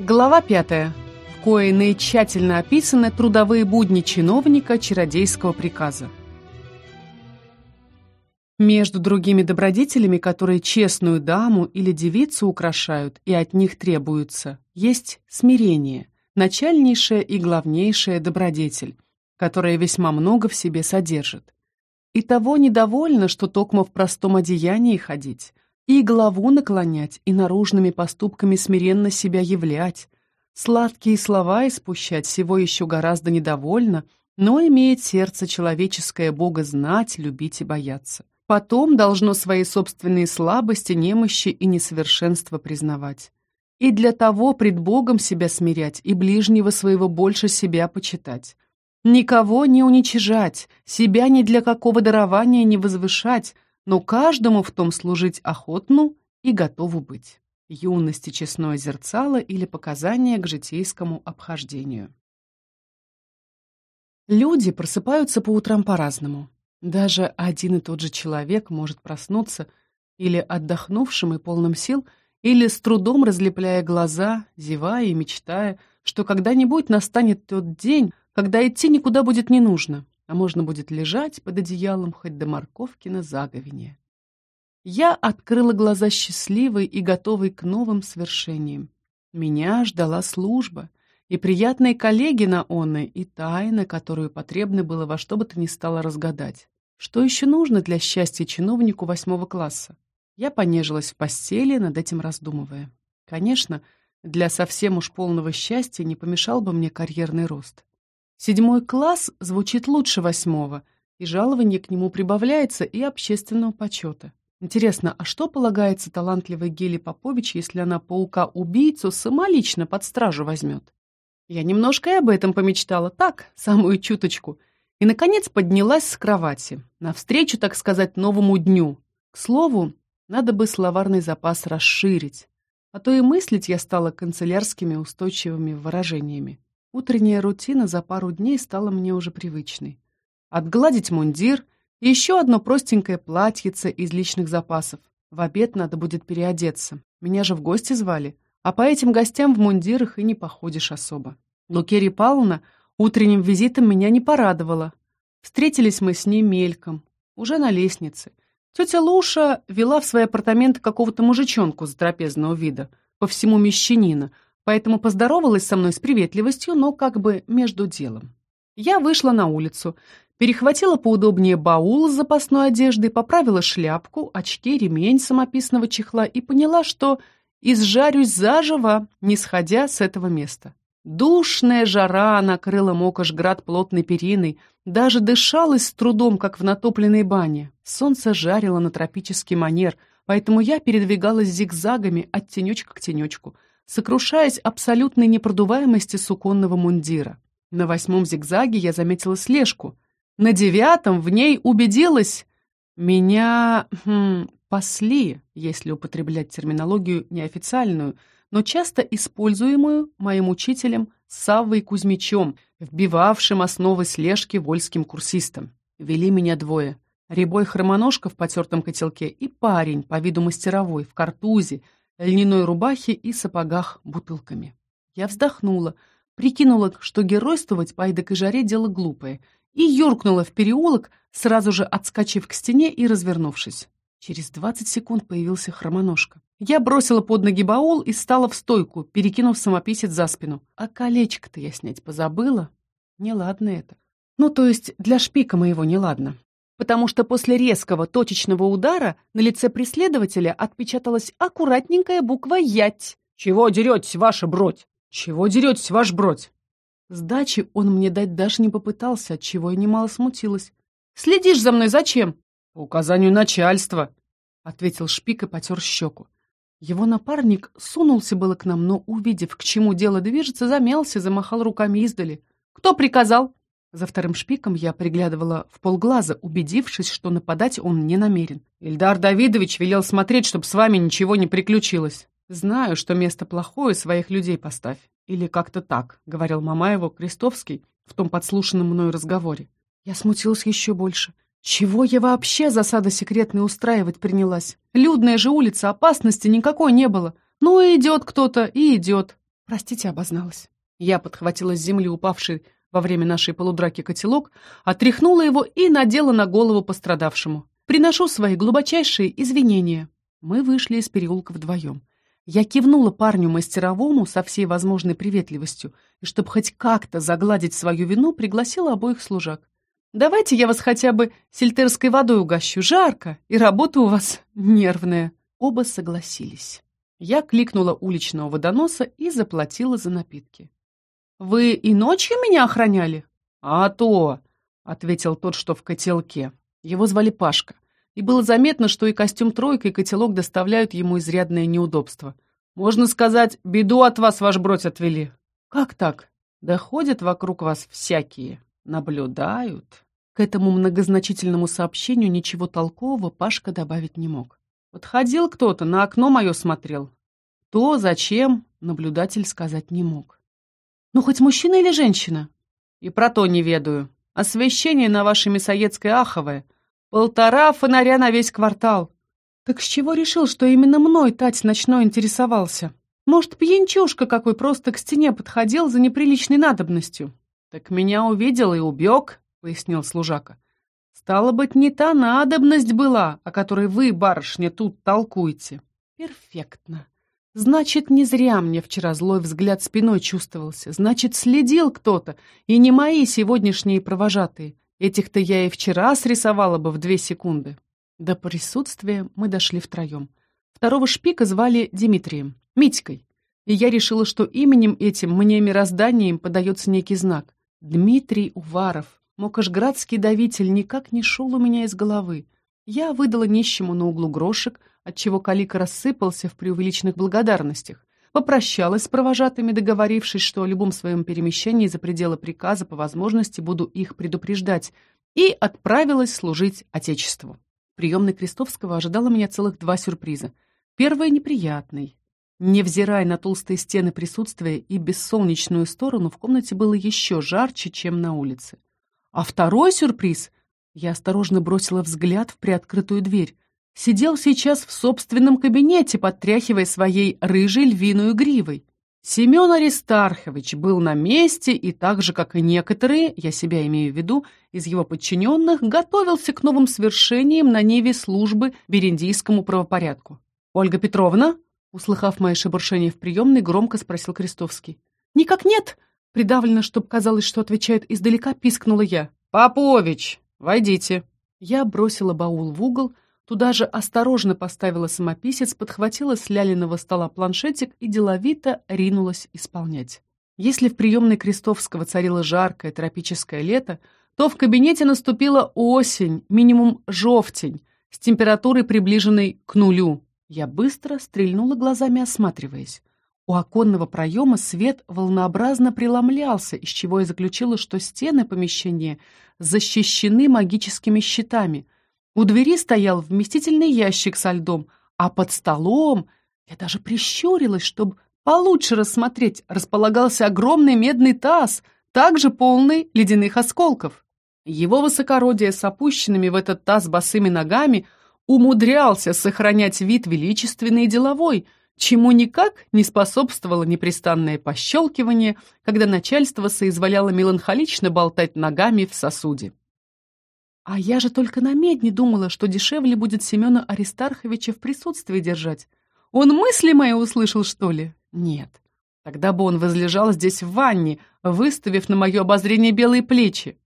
Глава пятая, в коей наитщательно описаны трудовые будни чиновника чародейского приказа. Между другими добродетелями, которые честную даму или девицу украшают и от них требуются, есть смирение, начальнейшая и главнейшая добродетель, которая весьма много в себе содержит. И того недовольно, что токмо в простом одеянии ходить, и голову наклонять, и наружными поступками смиренно себя являть. Сладкие слова испущать всего еще гораздо недовольно, но имеет сердце человеческое Бога знать, любить и бояться. Потом должно свои собственные слабости, немощи и несовершенства признавать. И для того пред Богом себя смирять и ближнего своего больше себя почитать. Никого не уничижать, себя ни для какого дарования не возвышать, но каждому в том служить охотну и готову быть. Юности честное зерцало или показания к житейскому обхождению. Люди просыпаются по утрам по-разному. Даже один и тот же человек может проснуться или отдохнувшим и полным сил, или с трудом разлепляя глаза, зевая и мечтая, что когда-нибудь настанет тот день, когда идти никуда будет не нужно, а можно будет лежать под одеялом хоть до морковки на заговине. Я открыла глаза счастливой и готовой к новым свершениям. Меня ждала служба, и приятные коллеги на онной, и тайна, которую потребно было во что бы то ни стало разгадать. Что еще нужно для счастья чиновнику восьмого класса? Я понежилась в постели, над этим раздумывая. Конечно, для совсем уж полного счастья не помешал бы мне карьерный рост. Седьмой класс звучит лучше восьмого, и жалование к нему прибавляется и общественного почета. Интересно, а что полагается талантливой Геле Попович, если она паука-убийцу самолично под стражу возьмет? Я немножко и об этом помечтала, так, самую чуточку. И, наконец, поднялась с кровати, навстречу, так сказать, новому дню. К слову, надо бы словарный запас расширить, а то и мыслить я стала канцелярскими устойчивыми выражениями. Утренняя рутина за пару дней стала мне уже привычной. Отгладить мундир и еще одно простенькое платьице из личных запасов. В обед надо будет переодеться. Меня же в гости звали. А по этим гостям в мундирах и не походишь особо. Лукерья Павловна утренним визитом меня не порадовала. Встретились мы с ней мельком, уже на лестнице. Тетя Луша вела в свои апартаменты какого-то мужичонку с трапезного вида, по всему мещанина, поэтому поздоровалась со мной с приветливостью, но как бы между делом. Я вышла на улицу, перехватила поудобнее баул с запасной одеждой, поправила шляпку, очки, ремень самописного чехла и поняла, что изжарюсь заживо, не сходя с этого места. Душная жара накрыла Мокошград плотной периной, даже дышалась с трудом, как в натопленной бане. Солнце жарило на тропический манер, поэтому я передвигалась зигзагами от тенечка к тенечку — сокрушаясь абсолютной непродуваемости суконного мундира. На восьмом зигзаге я заметила слежку. На девятом в ней убедилась. Меня хм, пасли, если употреблять терминологию неофициальную, но часто используемую моим учителем Саввой Кузьмичем, вбивавшим основы слежки вольским курсистам. Вели меня двое. Рябой хромоножка в потертом котелке и парень, по виду мастеровой, в картузе, льняной рубахе и сапогах бутылками. Я вздохнула, прикинула, что геройствовать по эдакой жаре дело глупое, и юркнула в переулок, сразу же отскочив к стене и развернувшись. Через двадцать секунд появился хромоножка. Я бросила под ноги баул и стала в стойку, перекинув самописец за спину. А колечко-то я снять позабыла. Неладно это. Ну, то есть для шпика моего неладно потому что после резкого точечного удара на лице преследователя отпечаталась аккуратненькая буква «Ять». «Чего деретесь, ваша бродь? Чего деретесь, ваш бродь?» Сдачи он мне дать даже не попытался, отчего я немало смутилась. «Следишь за мной зачем?» «По указанию начальства», — ответил Шпик и потер щеку. Его напарник сунулся было к нам, но, увидев, к чему дело движется, замялся, замахал руками издали. «Кто приказал?» За вторым шпиком я приглядывала в полглаза, убедившись, что нападать он не намерен. «Ильдар Давидович велел смотреть, чтобы с вами ничего не приключилось». «Знаю, что место плохое, своих людей поставь. Или как-то так», — говорил Мамаеву Крестовский в том подслушанном мной разговоре. Я смутилась еще больше. Чего я вообще засада секретной устраивать принялась? Людная же улица, опасности никакой не было. Ну и идет кто-то, и идет. Простите, обозналась. Я подхватила с земли упавший во время нашей полудраки котелок, отряхнула его и надела на голову пострадавшему. Приношу свои глубочайшие извинения. Мы вышли из переулка вдвоем. Я кивнула парню мастеровому со всей возможной приветливостью, и чтобы хоть как-то загладить свою вину, пригласила обоих служак. «Давайте я вас хотя бы сельтерской водой угощу, жарко, и работа у вас нервная». Оба согласились. Я кликнула уличного водоноса и заплатила за напитки. «Вы и ночью меня охраняли?» «А то!» — ответил тот, что в котелке. Его звали Пашка, и было заметно, что и костюм тройка, и котелок доставляют ему изрядное неудобство. «Можно сказать, беду от вас ваш бродь отвели». «Как так?» «Да ходят вокруг вас всякие, наблюдают». К этому многозначительному сообщению ничего толкового Пашка добавить не мог. «Подходил кто-то, на окно мое смотрел». То, зачем, наблюдатель сказать не мог. Ну, хоть мужчина или женщина? И про то не ведаю. Освещение на вашей мясоедской аховое. Полтора фонаря на весь квартал. Так с чего решил, что именно мной Тать ночной интересовался? Может, пьянчушка какой просто к стене подходил за неприличной надобностью? Так меня увидел и убег, пояснил служака. Стало быть, не та надобность была, о которой вы, барышня, тут толкуете. Перфектно. Значит, не зря мне вчера злой взгляд спиной чувствовался. Значит, следил кто-то, и не мои сегодняшние провожатые. Этих-то я и вчера срисовала бы в две секунды. До присутствия мы дошли втроем. Второго шпика звали Дмитрием, Митькой. И я решила, что именем этим мне мирозданием подается некий знак. Дмитрий Уваров, мокошградский давитель, никак не шел у меня из головы. Я выдала нищему на углу грошек, отчего Калика рассыпался в преувеличенных благодарностях, попрощалась с провожатыми, договорившись, что о любом своем перемещении за пределы приказа по возможности буду их предупреждать, и отправилась служить Отечеству. Приемной Крестовского ожидало меня целых два сюрприза. Первый — неприятный. Невзирая на толстые стены присутствия и бессолнечную сторону, в комнате было еще жарче, чем на улице. А второй сюрприз — я осторожно бросила взгляд в приоткрытую дверь сидел сейчас в собственном кабинете, подтряхивая своей рыжей львиную гривой. Семен Аристархович был на месте и так же, как и некоторые, я себя имею в виду, из его подчиненных, готовился к новым свершениям на неве службы бериндийскому правопорядку. «Ольга Петровна?» Услыхав мои шебуршения в приемной, громко спросил Крестовский. «Никак нет!» Придавлено, чтоб казалось, что отвечает издалека, пискнула я. «Попович, войдите!» Я бросила баул в угол, Туда же осторожно поставила самописец, подхватила с лялиного стола планшетик и деловито ринулась исполнять. Если в приемной Крестовского царило жаркое тропическое лето, то в кабинете наступила осень, минимум жовтень, с температурой, приближенной к нулю. Я быстро стрельнула глазами, осматриваясь. У оконного проема свет волнообразно преломлялся, из чего я заключила, что стены помещения защищены магическими щитами, у двери стоял вместительный ящик со льдом, а под столом, я даже прищурилась, чтобы получше рассмотреть, располагался огромный медный таз, также полный ледяных осколков. Его высокородие с опущенными в этот таз босыми ногами умудрялся сохранять вид величественный и деловой, чему никак не способствовало непрестанное пощелкивание, когда начальство соизволяло меланхолично болтать ногами в сосуде. А я же только на медне думала, что дешевле будет Семена Аристарховича в присутствии держать. Он мысли мои услышал, что ли? Нет. Тогда бы он возлежал здесь в ванне, выставив на мое обозрение белые плечи.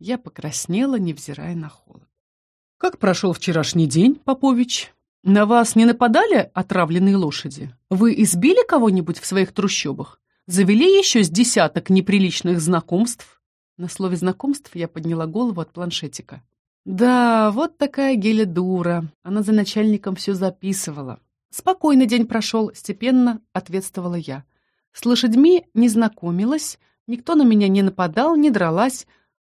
Я покраснела, невзирая на холод. «Как прошел вчерашний день, Попович? На вас не нападали отравленные лошади? Вы избили кого-нибудь в своих трущобах? Завели еще с десяток неприличных знакомств?» На слове «знакомств» я подняла голову от планшетика. Да, вот такая Геля дура. Она за начальником все записывала. Спокойный день прошел, степенно ответствовала я. С лошадьми не знакомилась, никто на меня не нападал, не дралась.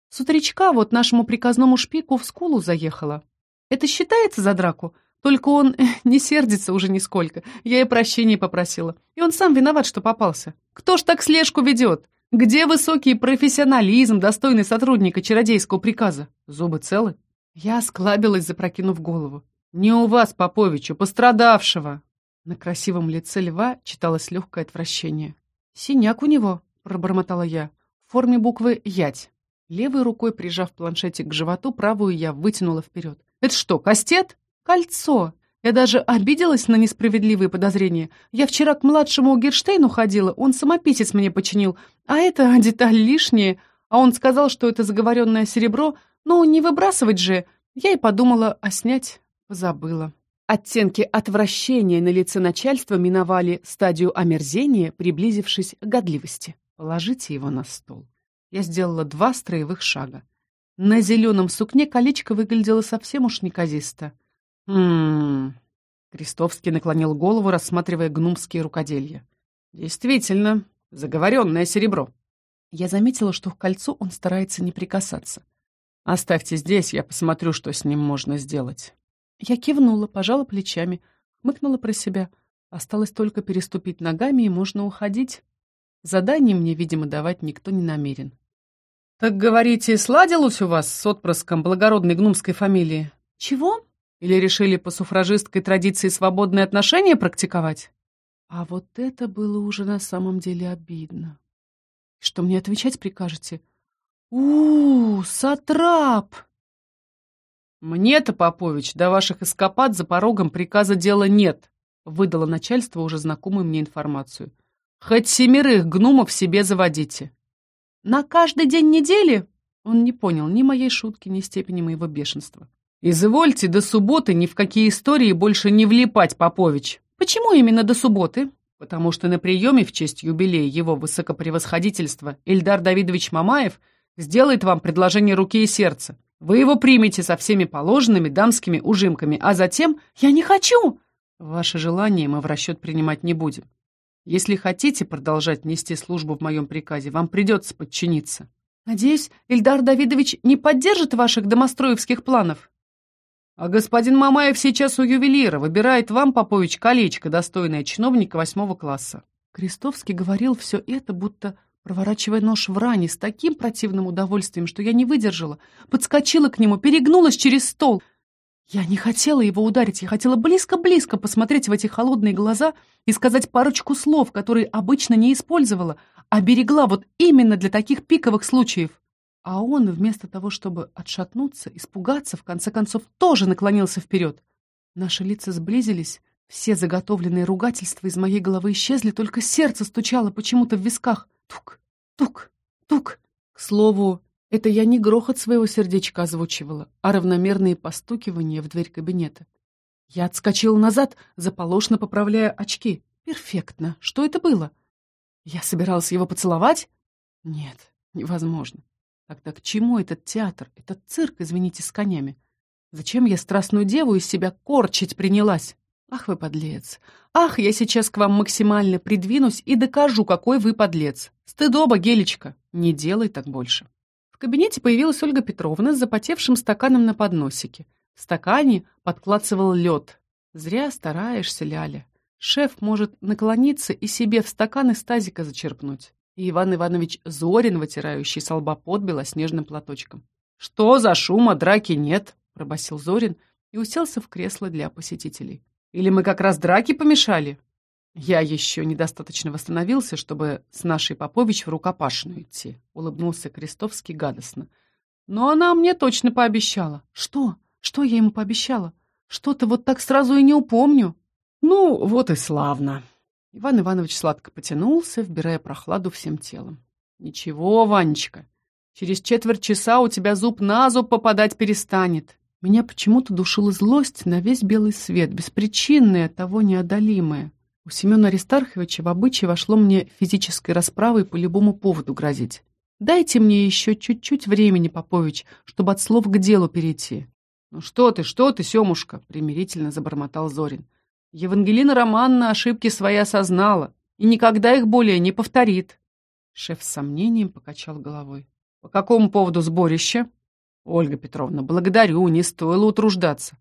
С утречка вот нашему приказному шпику в скулу заехала. Это считается за драку? Только он не сердится уже нисколько. Я и прощения попросила. И он сам виноват, что попался. Кто ж так слежку ведет? Где высокий профессионализм, достойный сотрудника чародейского приказа? Зубы целы? Я склабилась, запрокинув голову. Не у вас, Поповичу, пострадавшего. На красивом лице льва читалось легкое отвращение. «Синяк у него», — пробормотала я, — «в форме буквы «Ять». Левой рукой, прижав планшетик к животу, правую я вытянула вперед. «Это что, кастет?» «Кольцо!» Я даже обиделась на несправедливые подозрения. Я вчера к младшему Герштейну ходила, он самописец мне починил, а это деталь лишняя, а он сказал, что это заговоренное серебро, ну, не выбрасывать же. Я и подумала, а снять позабыла. Оттенки отвращения на лице начальства миновали стадию омерзения, приблизившись к годливости. Положите его на стол. Я сделала два строевых шага. На зеленом сукне колечко выглядело совсем уж неказисто. «Хм...» Крестовский наклонил голову, рассматривая гнумские рукоделья. «Действительно, заговоренное серебро». Я заметила, что к кольцу он старается не прикасаться. «Оставьте здесь, я посмотрю, что с ним можно сделать». Я кивнула, пожала плечами, хмыкнула про себя. Осталось только переступить ногами, и можно уходить. Задание мне, видимо, давать никто не намерен. «Так, говорите, сладилось у вас с отпрыском благородной гнумской фамилии?» «Чего?» Или решили по суфражистской традиции свободные отношения практиковать? А вот это было уже на самом деле обидно. Что мне отвечать прикажете? у, -у сатрап! Мне-то, Попович, до ваших эскапад за порогом приказа дела нет, выдало начальство уже знакомую мне информацию. Хоть семерых гнумов себе заводите. На каждый день недели? Он не понял ни моей шутки, ни степени моего бешенства. «Извольте до субботы ни в какие истории больше не влипать, Попович». «Почему именно до субботы?» «Потому что на приеме в честь юбилея его высокопревосходительства Ильдар Давидович Мамаев сделает вам предложение руки и сердца. Вы его примете со всеми положенными дамскими ужимками, а затем «Я не хочу!» Ваше желание мы в расчет принимать не будем. Если хотите продолжать нести службу в моем приказе, вам придется подчиниться. Надеюсь, Ильдар Давидович не поддержит ваших домостроевских планов? А господин Мамаев сейчас у ювелира, выбирает вам, Попович, колечко, достойное чиновника восьмого класса. Крестовский говорил все это, будто проворачивая нож в ране, с таким противным удовольствием, что я не выдержала, подскочила к нему, перегнулась через стол. Я не хотела его ударить, я хотела близко-близко посмотреть в эти холодные глаза и сказать парочку слов, которые обычно не использовала, а берегла вот именно для таких пиковых случаев. А он, вместо того, чтобы отшатнуться, испугаться, в конце концов, тоже наклонился вперед. Наши лица сблизились, все заготовленные ругательства из моей головы исчезли, только сердце стучало почему-то в висках. Тук, тук, тук. К слову, это я не грохот своего сердечка озвучивала, а равномерные постукивания в дверь кабинета. Я отскочила назад, заполошно поправляя очки. Перфектно. Что это было? Я собиралась его поцеловать? Нет, невозможно. Тогда к чему этот театр, этот цирк, извините, с конями? Зачем я страстную деву из себя корчить принялась? Ах вы подлец! Ах, я сейчас к вам максимально придвинусь и докажу, какой вы подлец! Стыдоба, Гелечка! Не делай так больше. В кабинете появилась Ольга Петровна с запотевшим стаканом на подносике. В стакане подклацывал лед. Зря стараешься, Ляля. Шеф может наклониться и себе в стакан из тазика зачерпнуть и Иван Иванович Зорин, вытирающий с лба пот белоснежным платочком. «Что за шума? Драки нет!» — пробасил Зорин и уселся в кресло для посетителей. «Или мы как раз драки помешали?» «Я еще недостаточно восстановился, чтобы с нашей Попович в рукопашную идти», — улыбнулся Крестовский гадостно. «Но она мне точно пообещала». «Что? Что я ему пообещала? Что-то вот так сразу и не упомню». «Ну, вот и славно», Иван Иванович сладко потянулся, вбирая прохладу всем телом. «Ничего, Ванечка, через четверть часа у тебя зуб на зуб попадать перестанет». Меня почему-то душила злость на весь белый свет, беспричинная, того неодолимая. У Семена Аристарховича в обычай вошло мне физической расправой по любому поводу грозить. «Дайте мне еще чуть-чуть времени, Попович, чтобы от слов к делу перейти». «Ну что ты, что ты, Семушка?» — примирительно забормотал Зорин. Евангелина Романна ошибки свои осознала и никогда их более не повторит. Шеф с сомнением покачал головой. По какому поводу сборище? Ольга Петровна, благодарю, не стоило утруждаться.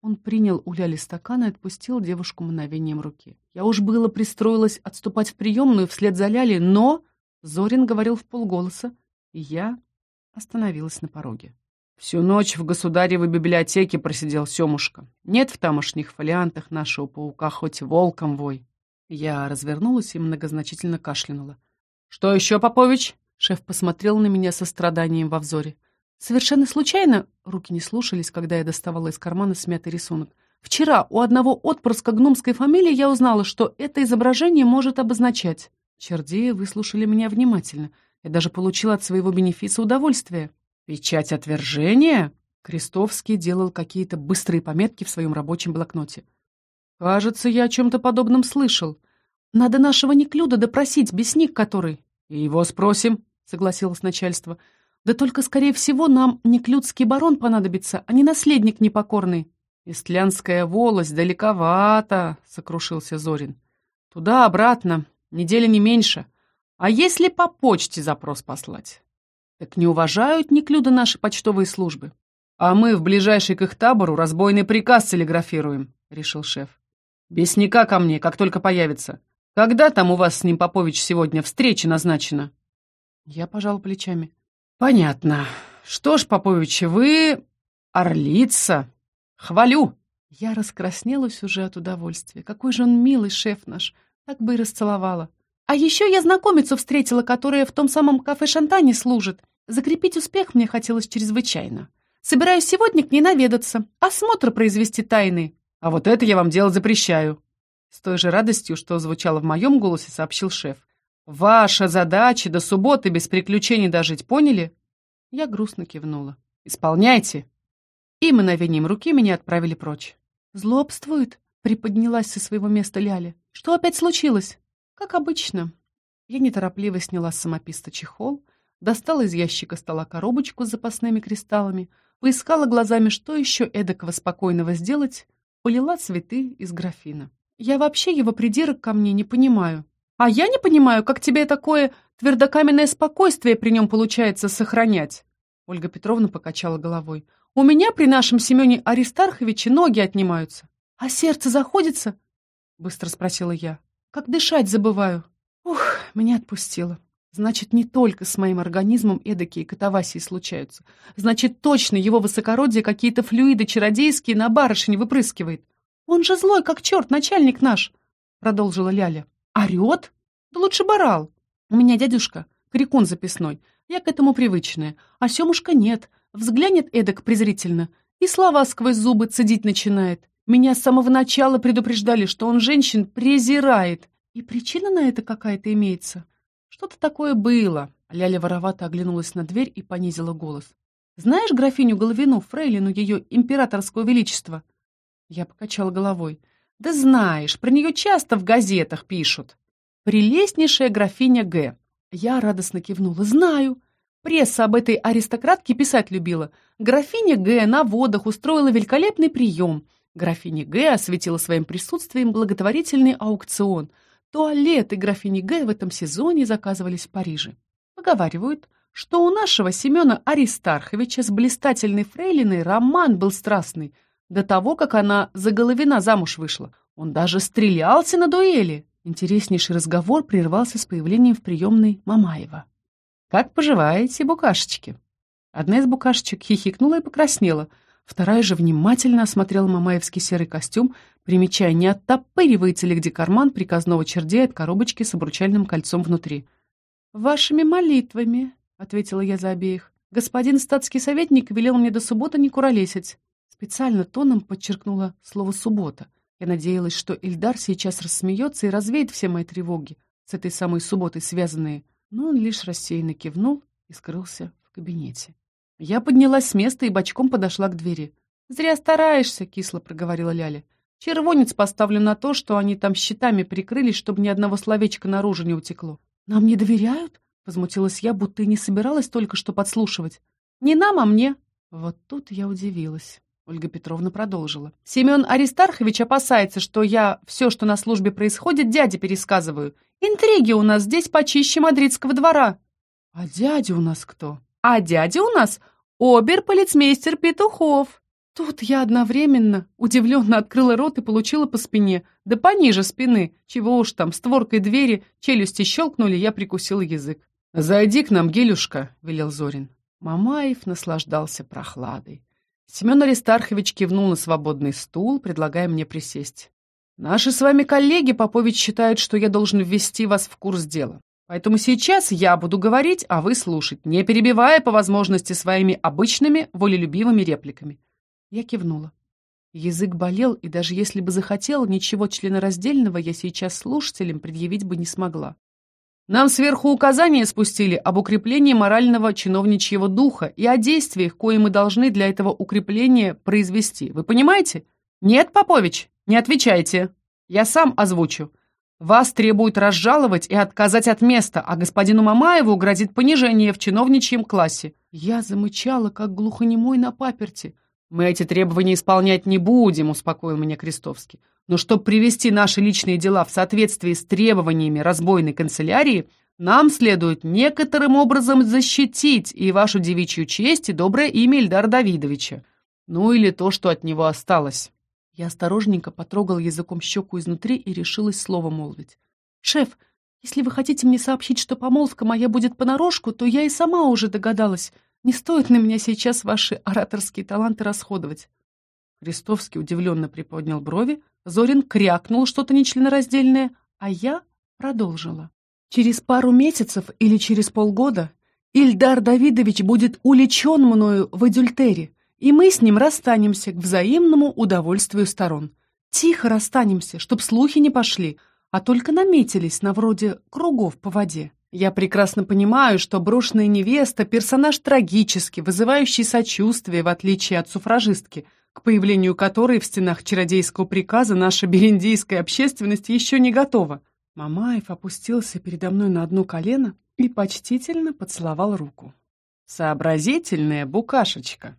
Он принял у Ляли стакан и отпустил девушку мгновением руки. Я уж было пристроилась отступать в приемную вслед за Лялей, но... Зорин говорил в полголоса, и я остановилась на пороге. Всю ночь в государевой библиотеке просидел Семушка. Нет в тамошних фолиантах нашего паука хоть волком вой. Я развернулась и многозначительно кашлянула. «Что еще, Попович?» Шеф посмотрел на меня со страданием во взоре. Совершенно случайно, руки не слушались, когда я доставала из кармана смятый рисунок. Вчера у одного отпрыска гномской фамилии я узнала, что это изображение может обозначать. Чердеи выслушали меня внимательно. Я даже получила от своего бенефиса удовольствие. «Печать отвержения?» Крестовский делал какие-то быстрые пометки в своем рабочем блокноте. «Кажется, я о чем-то подобном слышал. Надо нашего Неклюда допросить, бесник который». «И его спросим», — согласилось начальство. «Да только, скорее всего, нам Неклюдский барон понадобится, а не наследник непокорный». «Истлянская волость далековато», — сокрушился Зорин. «Туда-обратно, неделя не меньше. А если по почте запрос послать?» «Так не уважают Неклюда наши почтовые службы». «А мы в ближайший к их табору разбойный приказ телеграфируем», — решил шеф. «Бесника ко мне, как только появится. Когда там у вас с ним, Попович, сегодня встреча назначена?» Я пожал плечами. «Понятно. Что ж, Попович, вы... орлица. Хвалю!» Я раскраснелась уже от удовольствия. Какой же он милый шеф наш. Так бы и расцеловала. А еще я знакомицу встретила, которая в том самом кафе Шантане служит. Закрепить успех мне хотелось чрезвычайно. Собираюсь сегодня к ней наведаться, осмотр произвести тайный. А вот это я вам делать запрещаю. С той же радостью, что звучало в моем голосе, сообщил шеф. Ваша задача до субботы без приключений дожить, поняли? Я грустно кивнула. Исполняйте. И мановением руки меня отправили прочь. Злобствует, приподнялась со своего места Ляля. Что опять случилось? Как обычно. Я неторопливо сняла с самописта чехол, достала из ящика стола коробочку с запасными кристаллами, Поискала глазами, что еще эдакого спокойного сделать, полила цветы из графина. Я вообще его придирок ко мне не понимаю. А я не понимаю, как тебе такое твердокаменное спокойствие при нем получается сохранять. Ольга Петровна покачала головой. У меня при нашем Семене Аристарховиче ноги отнимаются. А сердце заходится? Быстро спросила я. Как дышать забываю. Ух, меня отпустило. Значит, не только с моим организмом эдакие катавасии случаются. Значит, точно его высокородие какие-то флюиды чародейские на барышень выпрыскивает. Он же злой, как черт, начальник наш, — продолжила Ляля. Орет? Да лучше барал. У меня дядюшка, крикун записной. Я к этому привычная. А Семушка нет. Взглянет эдак презрительно. И слова сквозь зубы цедить начинает. Меня с самого начала предупреждали, что он женщин презирает. И причина на это какая-то имеется. Что-то такое было. Ляля воровато оглянулась на дверь и понизила голос. «Знаешь графиню Головину, фрейлину ее императорского величества?» Я покачала головой. «Да знаешь, про нее часто в газетах пишут. Прелестнейшая графиня Г». Я радостно кивнула. «Знаю. Пресса об этой аристократке писать любила. Графиня Г. на водах устроила великолепный прием. Графиня Г. осветила своим присутствием благотворительный аукцион — Туалеты графини Г. в этом сезоне заказывались в Париже. Поговаривают, что у нашего Семена Аристарховича с блистательной фрейлиной роман был страстный, до того, как она за Головина замуж вышла. Он даже стрелялся на дуэли. Интереснейший разговор прервался с появлением в приемной Мамаева. «Как поживаете, букашечки?» Одна из букашечек хихикнула и покраснела — Вторая же внимательно осмотрела мамаевский серый костюм, примечая, не оттопыривается ли где карман приказного чердея от коробочки с обручальным кольцом внутри. «Вашими молитвами», — ответила я за обеих. «Господин статский советник велел мне до субботы не куролесить». Специально тоном подчеркнула слово «суббота». Я надеялась, что Ильдар сейчас рассмеется и развеет все мои тревоги, с этой самой субботой связанные, но он лишь рассеянно кивнул и скрылся в кабинете. Я поднялась с места и бочком подошла к двери. «Зря стараешься», — кисло проговорила Ляля. «Червонец поставлю на то, что они там щитами прикрылись, чтобы ни одного словечка наружу не утекло». «Нам не доверяют?» — возмутилась я, будто и не собиралась только что подслушивать. «Не нам, а мне». Вот тут я удивилась. Ольга Петровна продолжила. «Семен Аристархович опасается, что я все, что на службе происходит, дяде пересказываю. Интриги у нас здесь почище мадридского двора». «А дядя у нас кто?» «А дядя у нас обер-полицмейстер Петухов!» Тут я одновременно удивленно открыла рот и получила по спине, да пониже спины, чего уж там, створкой двери, челюсти щелкнули, я прикусила язык. «Зайди к нам, Гелюшка», — велел Зорин. Мамаев наслаждался прохладой. Семен Аристархович кивнул на свободный стул, предлагая мне присесть. Наши с вами коллеги Попович считают, что я должен ввести вас в курс дела. Поэтому сейчас я буду говорить, а вы слушать, не перебивая по возможности своими обычными волелюбивыми репликами. Я кивнула. Язык болел, и даже если бы захотела, ничего членораздельного я сейчас слушателям предъявить бы не смогла. Нам сверху указания спустили об укреплении морального чиновничьего духа и о действиях, кои мы должны для этого укрепления произвести. Вы понимаете? Нет, Попович, не отвечайте. Я сам озвучу. Вас требуют разжаловать и отказать от места, а господину Мамаеву грозит понижение в чиновничьем классе. Я замычала, как глухонемой на паперти. «Мы эти требования исполнять не будем», — успокоил меня Крестовский. «Но чтобы привести наши личные дела в соответствии с требованиями разбойной канцелярии, нам следует некоторым образом защитить и вашу девичью честь, и доброе имя Ильдара Давидовича. Ну или то, что от него осталось». Я осторожненько потрогал языком щеку изнутри и решилась слово молвить. «Шеф, если вы хотите мне сообщить, что помолвка моя будет понарошку, то я и сама уже догадалась». Не стоит на меня сейчас ваши ораторские таланты расходовать. Крестовский удивленно приподнял брови, Зорин крякнул что-то нечленораздельное, а я продолжила. Через пару месяцев или через полгода Ильдар Давидович будет уличен мною в адюльтере, и мы с ним расстанемся к взаимному удовольствию сторон. Тихо расстанемся, чтоб слухи не пошли, а только наметились на вроде кругов по воде. Я прекрасно понимаю, что брошенная невеста — персонаж трагический, вызывающий сочувствие, в отличие от суфражистки, к появлению которой в стенах чародейского приказа наша бериндийская общественность еще не готова. Мамаев опустился передо мной на одно колено и почтительно поцеловал руку. Сообразительная букашечка.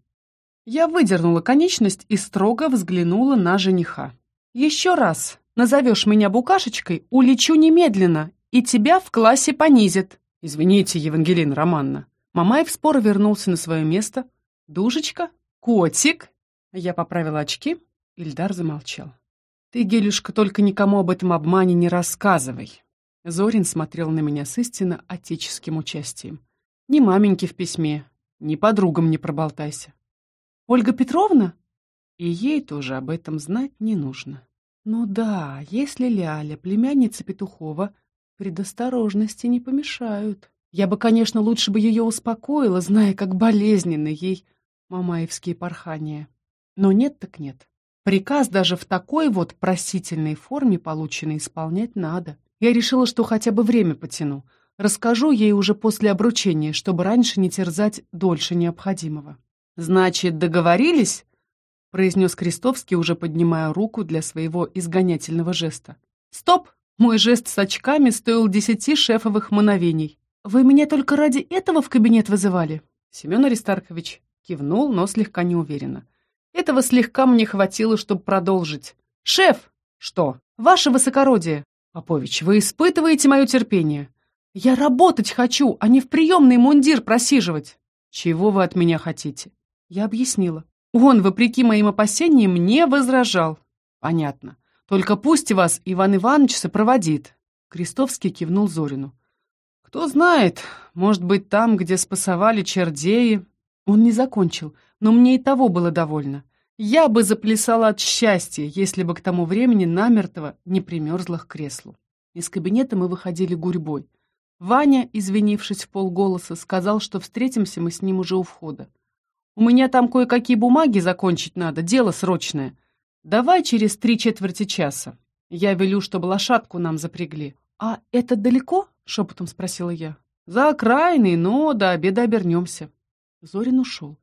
Я выдернула конечность и строго взглянула на жениха. «Еще раз назовешь меня букашечкой, улечу немедленно и тебя в классе понизят. Извините, Евангелина Романна. Мамаев споро вернулся на свое место. Душечка? Котик? Я поправила очки. Ильдар замолчал. Ты, Гелюшка, только никому об этом обмане не рассказывай. Зорин смотрел на меня с истинно отеческим участием. Ни маменьки в письме, ни подругам не проболтайся. Ольга Петровна? И ей тоже об этом знать не нужно. Ну да, если Ляля, племянница Петухова, Предосторожности не помешают. Я бы, конечно, лучше бы ее успокоила, зная, как болезненны ей мамаевские порхания. Но нет так нет. Приказ даже в такой вот просительной форме, полученный, исполнять надо. Я решила, что хотя бы время потяну. Расскажу ей уже после обручения, чтобы раньше не терзать дольше необходимого. «Значит, договорились?» — произнес Крестовский, уже поднимая руку для своего изгонятельного жеста. «Стоп!» Мой жест с очками стоил десяти шефовых мановений. «Вы меня только ради этого в кабинет вызывали?» Семен Аристархович кивнул, но слегка неуверенно. Этого слегка мне хватило, чтобы продолжить. «Шеф!» «Что?» «Ваше высокородие!» «Попович, вы испытываете мое терпение?» «Я работать хочу, а не в приемный мундир просиживать!» «Чего вы от меня хотите?» Я объяснила. Он, вопреки моим опасениям, не возражал. «Понятно. Только пусть вас Иван Иванович сопроводит. Крестовский кивнул Зорину. Кто знает, может быть, там, где спасовали чердеи. Он не закончил, но мне и того было довольно. Я бы заплясала от счастья, если бы к тому времени намертво не примерзла к креслу. Из кабинета мы выходили гурьбой. Ваня, извинившись в полголоса, сказал, что встретимся мы с ним уже у входа. «У меня там кое-какие бумаги закончить надо, дело срочное. «Давай через три четверти часа. Я велю, чтобы лошадку нам запрягли». «А это далеко?» — шепотом спросила я. «За окраиной, но до обеда обернемся». Зорин ушел.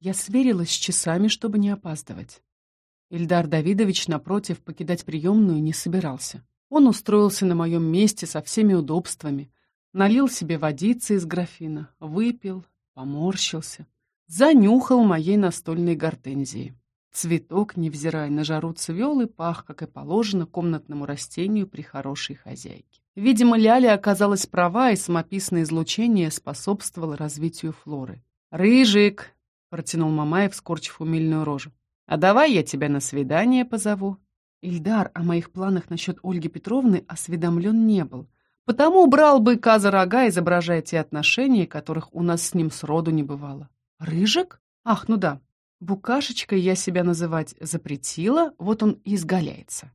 Я сверилась с часами, чтобы не опаздывать. Ильдар Давидович, напротив, покидать приемную не собирался. Он устроился на моем месте со всеми удобствами, налил себе водицы из графина, выпил, поморщился, занюхал моей настольной гортензии. Цветок, невзирая на жару цвел и пах, как и положено, комнатному растению при хорошей хозяйке. Видимо, Ляля оказалась права, и самописное излучение способствовало развитию флоры. «Рыжик!» — протянул Мамаев, скорчив умильную рожу. «А давай я тебя на свидание позову». Ильдар о моих планах насчет Ольги Петровны осведомлен не был, потому брал быка за рога, изображая те отношения, которых у нас с ним сроду не бывало. «Рыжик? Ах, ну да, Букашечкой я себя называть запретила, вот он и изгаляется.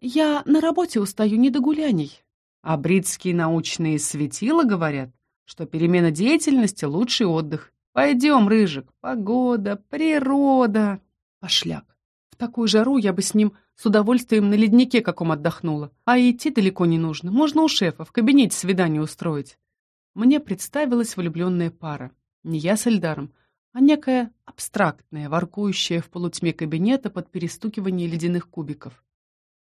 Я на работе устаю не до гуляний. А бритские научные светила говорят, что перемена деятельности — лучший отдых. Пойдем, Рыжик, погода, природа. Пошляк. В такую жару я бы с ним с удовольствием на леднике каком отдохнула. А идти далеко не нужно. Можно у шефа в кабинете свидание устроить. Мне представилась влюбленная пара. Не я с Эльдаром, а некая абстрактная, воркующая в полутьме кабинета под перестукивание ледяных кубиков.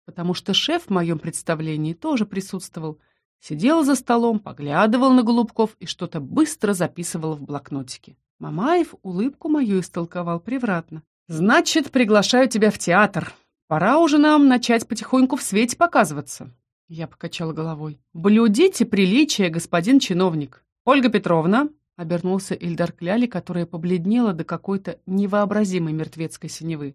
Потому что шеф в моем представлении тоже присутствовал. Сидел за столом, поглядывал на Голубков и что-то быстро записывал в блокнотике. Мамаев улыбку мою истолковал превратно. «Значит, приглашаю тебя в театр. Пора уже нам начать потихоньку в свете показываться». Я покачала головой. «Блюдите приличие, господин чиновник. Ольга Петровна, — обернулся Ильдар Кляли, которая побледнела до какой-то невообразимой мертвецкой синевы.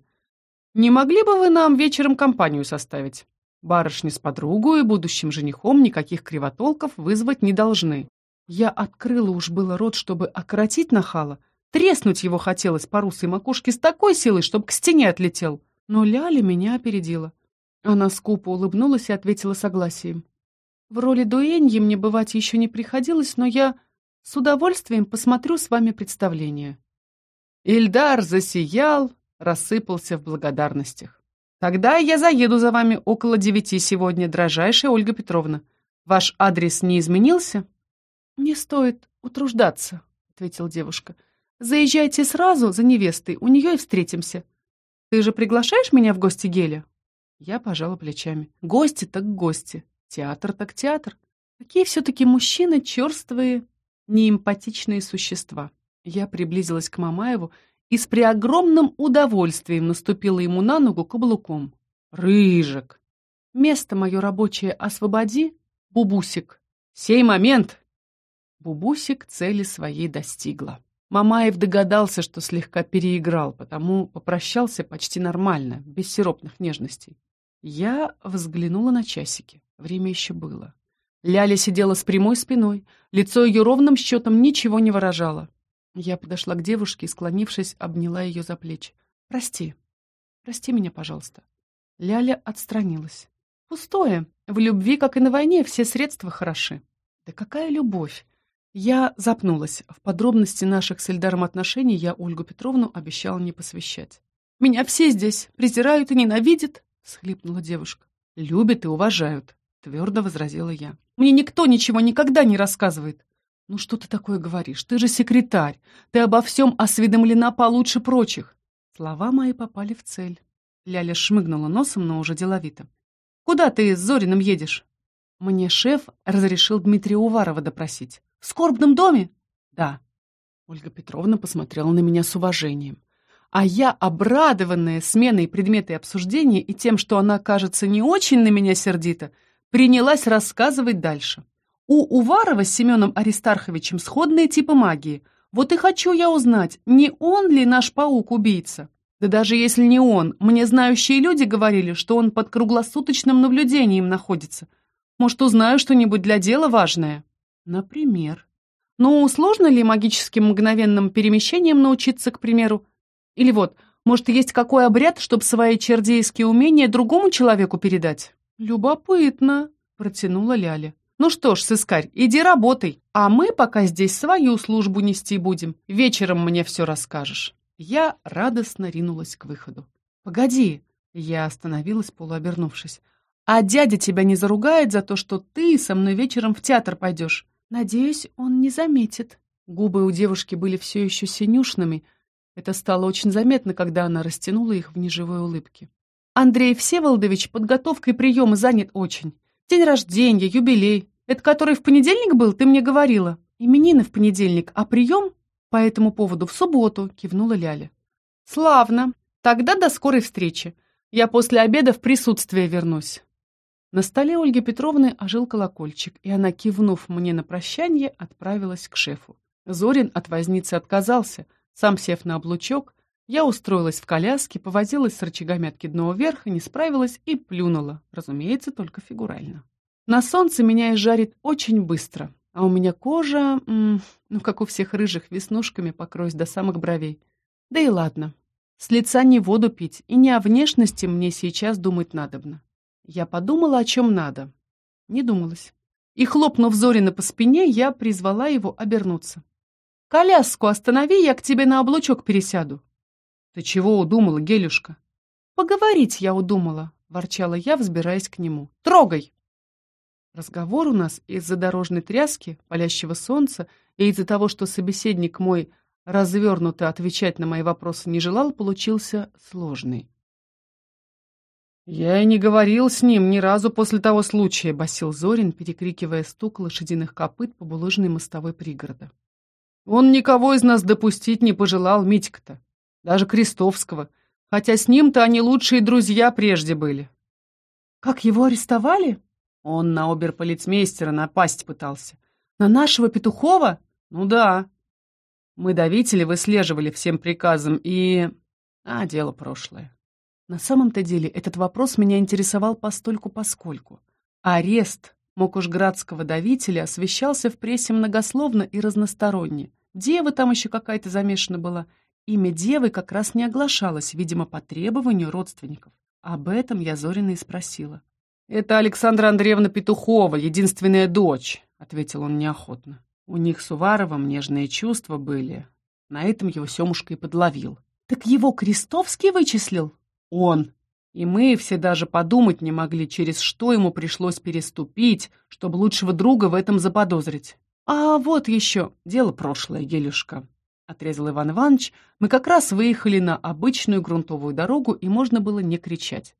«Не могли бы вы нам вечером компанию составить? Барышни с подругой и будущим женихом никаких кривотолков вызвать не должны». Я открыла уж было рот, чтобы окоротить нахала. Треснуть его хотелось по русой макушке с такой силой, чтобы к стене отлетел. Но Ляля меня опередила. Она скупо улыбнулась и ответила согласием. «В роли дуэньи мне бывать еще не приходилось, но я...» С удовольствием посмотрю с вами представление». Ильдар засиял, рассыпался в благодарностях. «Тогда я заеду за вами около девяти сегодня, дрожайшая Ольга Петровна. Ваш адрес не изменился?» «Не стоит утруждаться», — ответила девушка. «Заезжайте сразу за невестой, у нее и встретимся. Ты же приглашаешь меня в гости Геля?» Я пожала плечами. «Гости так гости, театр так театр. Какие все-таки мужчины черствые неэмпатичные существа. Я приблизилась к Мамаеву и с преогромным удовольствием наступила ему на ногу каблуком. «Рыжик!» «Место мое рабочее освободи, Бубусик!» «Сей момент!» Бубусик цели своей достигла. Мамаев догадался, что слегка переиграл, потому попрощался почти нормально, без сиропных нежностей. Я взглянула на часики. Время еще было. Ляля сидела с прямой спиной, лицо ее ровным счетом ничего не выражало. Я подошла к девушке и, склонившись, обняла ее за плечи. «Прости. Прости меня, пожалуйста». Ляля отстранилась. «Пустое. В любви, как и на войне, все средства хороши». «Да какая любовь!» Я запнулась. В подробности наших с Эльдаром отношений я Ольгу Петровну обещала не посвящать. «Меня все здесь презирают и ненавидят», — схлипнула девушка. «Любят и уважают», — твердо возразила я. Мне никто ничего никогда не рассказывает. Ну что ты такое говоришь? Ты же секретарь. Ты обо всем осведомлена получше прочих. Слова мои попали в цель. Ляля шмыгнула носом, но уже деловито. Куда ты с Зориным едешь? Мне шеф разрешил Дмитрия Уварова допросить. В скорбном доме? Да. Ольга Петровна посмотрела на меня с уважением. А я, обрадованная сменой предмета обсуждения и тем, что она, кажется, не очень на меня сердита, принялась рассказывать дальше. У Уварова с Семеном Аристарховичем сходные типы магии. Вот и хочу я узнать, не он ли наш паук-убийца? Да даже если не он, мне знающие люди говорили, что он под круглосуточным наблюдением находится. Может, узнаю что-нибудь для дела важное? Например. Ну, сложно ли магическим мгновенным перемещением научиться, к примеру? Или вот, может, есть какой обряд, чтобы свои чердейские умения другому человеку передать? «Любопытно», — протянула Ляля. «Ну что ж, сыскарь, иди работай, а мы пока здесь свою службу нести будем. Вечером мне все расскажешь». Я радостно ринулась к выходу. «Погоди!» — я остановилась, полуобернувшись. «А дядя тебя не заругает за то, что ты со мной вечером в театр пойдешь?» «Надеюсь, он не заметит». Губы у девушки были все еще синюшными. Это стало очень заметно, когда она растянула их в неживой улыбке. Андрей Всеволодович подготовкой приема занят очень. День рождения, юбилей. Это который в понедельник был, ты мне говорила. Именины в понедельник, а прием по этому поводу в субботу, кивнула Ляля. Славно. Тогда до скорой встречи. Я после обеда в присутствие вернусь. На столе Ольги Петровны ожил колокольчик, и она, кивнув мне на прощание, отправилась к шефу. Зорин от возницы отказался, сам сев на облучок, я устроилась в коляске, повозилась с рычагами откидного верха, не справилась и плюнула, разумеется, только фигурально. На солнце меня изжарит очень быстро, а у меня кожа, м -м, ну, как у всех рыжих, веснушками покроюсь до самых бровей. Да и ладно. С лица не воду пить, и не о внешности мне сейчас думать надобно. Я подумала, о чем надо. Не думалась. И, хлопнув Зорина по спине, я призвала его обернуться. «Коляску останови, я к тебе на облучок пересяду». «Ты чего удумала, Гелюшка?» «Поговорить я удумала», — ворчала я, взбираясь к нему. «Трогай!» Разговор у нас из-за дорожной тряски, палящего солнца и из-за того, что собеседник мой развернуто отвечать на мои вопросы не желал, получился сложный. «Я и не говорил с ним ни разу после того случая», — басил Зорин, перекрикивая стук лошадиных копыт по булыжной мостовой пригорода. «Он никого из нас допустить не пожелал, Митька-то, даже Крестовского, хотя с ним-то они лучшие друзья прежде были». «Как его арестовали?» Он на оберполицмейстера напасть пытался. «На нашего Петухова?» «Ну да. Мы давители выслеживали всем приказом и... А, дело прошлое». На самом-то деле этот вопрос меня интересовал постольку-поскольку. Арест Мокушградского давителя освещался в прессе многословно и разносторонне. Дева там еще какая-то замешана была. Имя девы как раз не оглашалось, видимо, по требованию родственников. Об этом я Зорина и спросила. «Это Александра Андреевна Петухова, единственная дочь», — ответил он неохотно. У них с Уваровым нежные чувства были. На этом его Семушка и подловил. «Так его Крестовский вычислил?» Он. И мы все даже подумать не могли, через что ему пришлось переступить, чтобы лучшего друга в этом заподозрить. А вот еще дело прошлое, Елюшка. Отрезал Иван Иванович. Мы как раз выехали на обычную грунтовую дорогу, и можно было не кричать.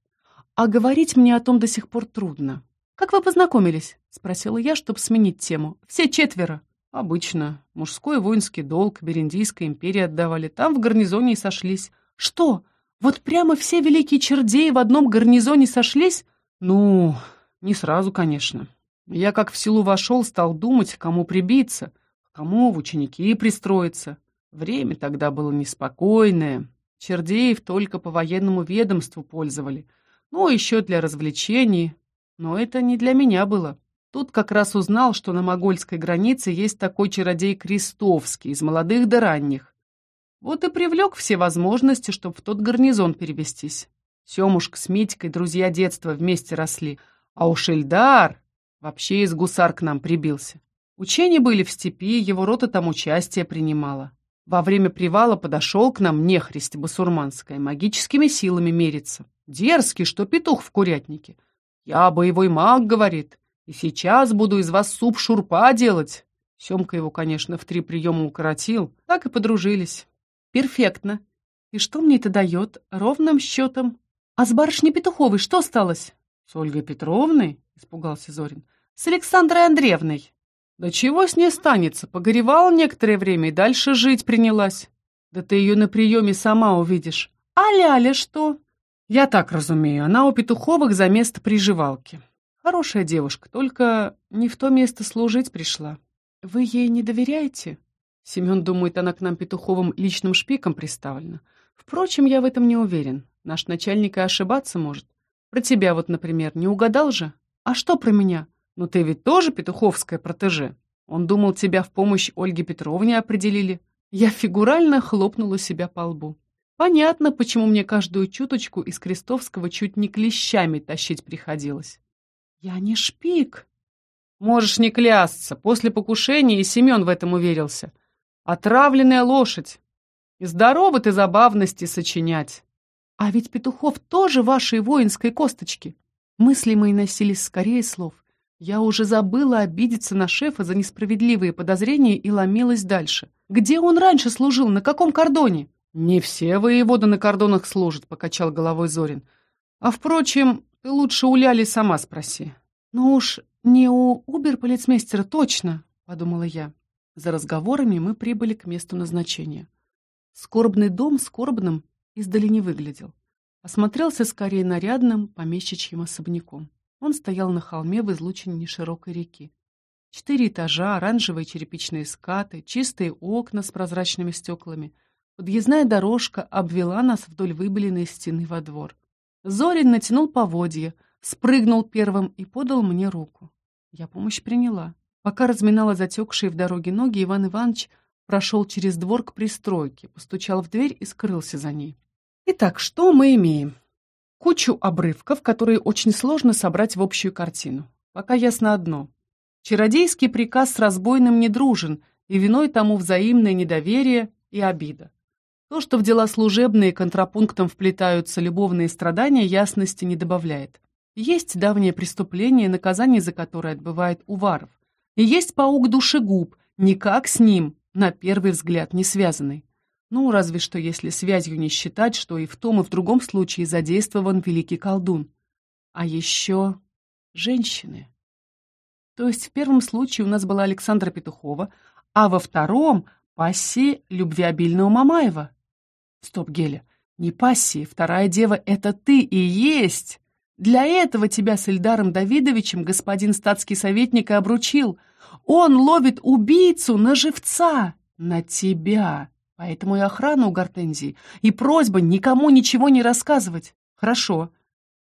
А говорить мне о том до сих пор трудно. «Как вы познакомились?» — спросила я, чтобы сменить тему. «Все четверо». «Обычно. Мужской воинский долг Бериндийской империи отдавали. Там в гарнизоне и сошлись». «Что? Вот прямо все великие чердеи в одном гарнизоне сошлись? Ну, не сразу, конечно. Я как в селу вошел, стал думать, кому прибиться, кому в ученики пристроиться. Время тогда было неспокойное. Чердеев только по военному ведомству пользовали. Ну, еще для развлечений. Но это не для меня было. Тут как раз узнал, что на могольской границе есть такой чародей Крестовский, из молодых до ранних. Вот и привлек все возможности, чтобы в тот гарнизон перевестись. Семушка с Митькой друзья детства вместе росли, а уж Эльдар вообще из гусар к нам прибился. Учения были в степи, его рота там участие принимала. Во время привала подошел к нам нехрист басурманская, магическими силами мерится. Дерзкий, что петух в курятнике. Я боевой маг, говорит, и сейчас буду из вас суп шурпа делать. Семка его, конечно, в три приема укоротил, так и подружились. Перфектно. И что мне это дает? Ровным счетом. А с барышней Петуховой что осталось? С Ольгой Петровной? Испугался Зорин. С Александрой Андреевной. Да чего с ней станется? Погоревала некоторое время и дальше жить принялась. Да ты ее на приеме сама увидишь. А Ляля что? Я так разумею, она у Петуховых за место приживалки. Хорошая девушка, только не в то место служить пришла. Вы ей не доверяете? Семен думает, она к нам Петуховым личным шпиком приставлена. Впрочем, я в этом не уверен. Наш начальник и ошибаться может. Про тебя вот, например, не угадал же? А что про меня? Ну ты ведь тоже петуховская протеже. Он думал, тебя в помощь Ольге Петровне определили. Я фигурально хлопнула себя по лбу. Понятно, почему мне каждую чуточку из Крестовского чуть не клещами тащить приходилось. Я не шпик. Можешь не клясться. После покушения и Семен в этом уверился. Отравленная лошадь. И здорово ты забавности сочинять. А ведь Петухов тоже вашей воинской косточки. Мысли мои носились скорее слов. Я уже забыла обидеться на шефа за несправедливые подозрения и ломилась дальше. Где он раньше служил? На каком кордоне? Не все воеводы на кордонах служат, покачал головой Зорин. А впрочем, ты лучше у Ляли сама спроси. Ну уж не у убер-полицмейстера точно, подумала я. За разговорами мы прибыли к месту назначения. Скорбный дом скорбным издали не выглядел. Осмотрелся скорее нарядным помещичьим особняком. Он стоял на холме в излучине неширокой реки. Четыре этажа, оранжевые черепичные скаты, чистые окна с прозрачными стеклами. Подъездная дорожка обвела нас вдоль выбеленной стены во двор. Зорин натянул поводья, спрыгнул первым и подал мне руку. Я помощь приняла. Пока разминала затекшие в дороге ноги, Иван Иванович прошел через двор к пристройке, постучал в дверь и скрылся за ней. Итак, что мы имеем? Кучу обрывков, которые очень сложно собрать в общую картину. Пока ясно одно. Чародейский приказ с разбойным не дружен, и виной тому взаимное недоверие и обида. То, что в дела служебные контрапунктом вплетаются любовные страдания, ясности не добавляет. Есть давнее преступление, наказание за которое отбывает Уваров. И есть паук душегуб, никак с ним, на первый взгляд, не связанный. Ну, разве что если связью не считать, что и в том, и в другом случае задействован великий колдун. А еще женщины. То есть в первом случае у нас была Александра Петухова, а во втором — пассии любвеобильного Мамаева. Стоп, Геля, не пассии, вторая дева — это ты и есть. Для этого тебя с Ильдаром Давидовичем господин статский советник и обручил. Он ловит убийцу на живца, на тебя. Поэтому и охрана у Гортензии, и просьба никому ничего не рассказывать. Хорошо,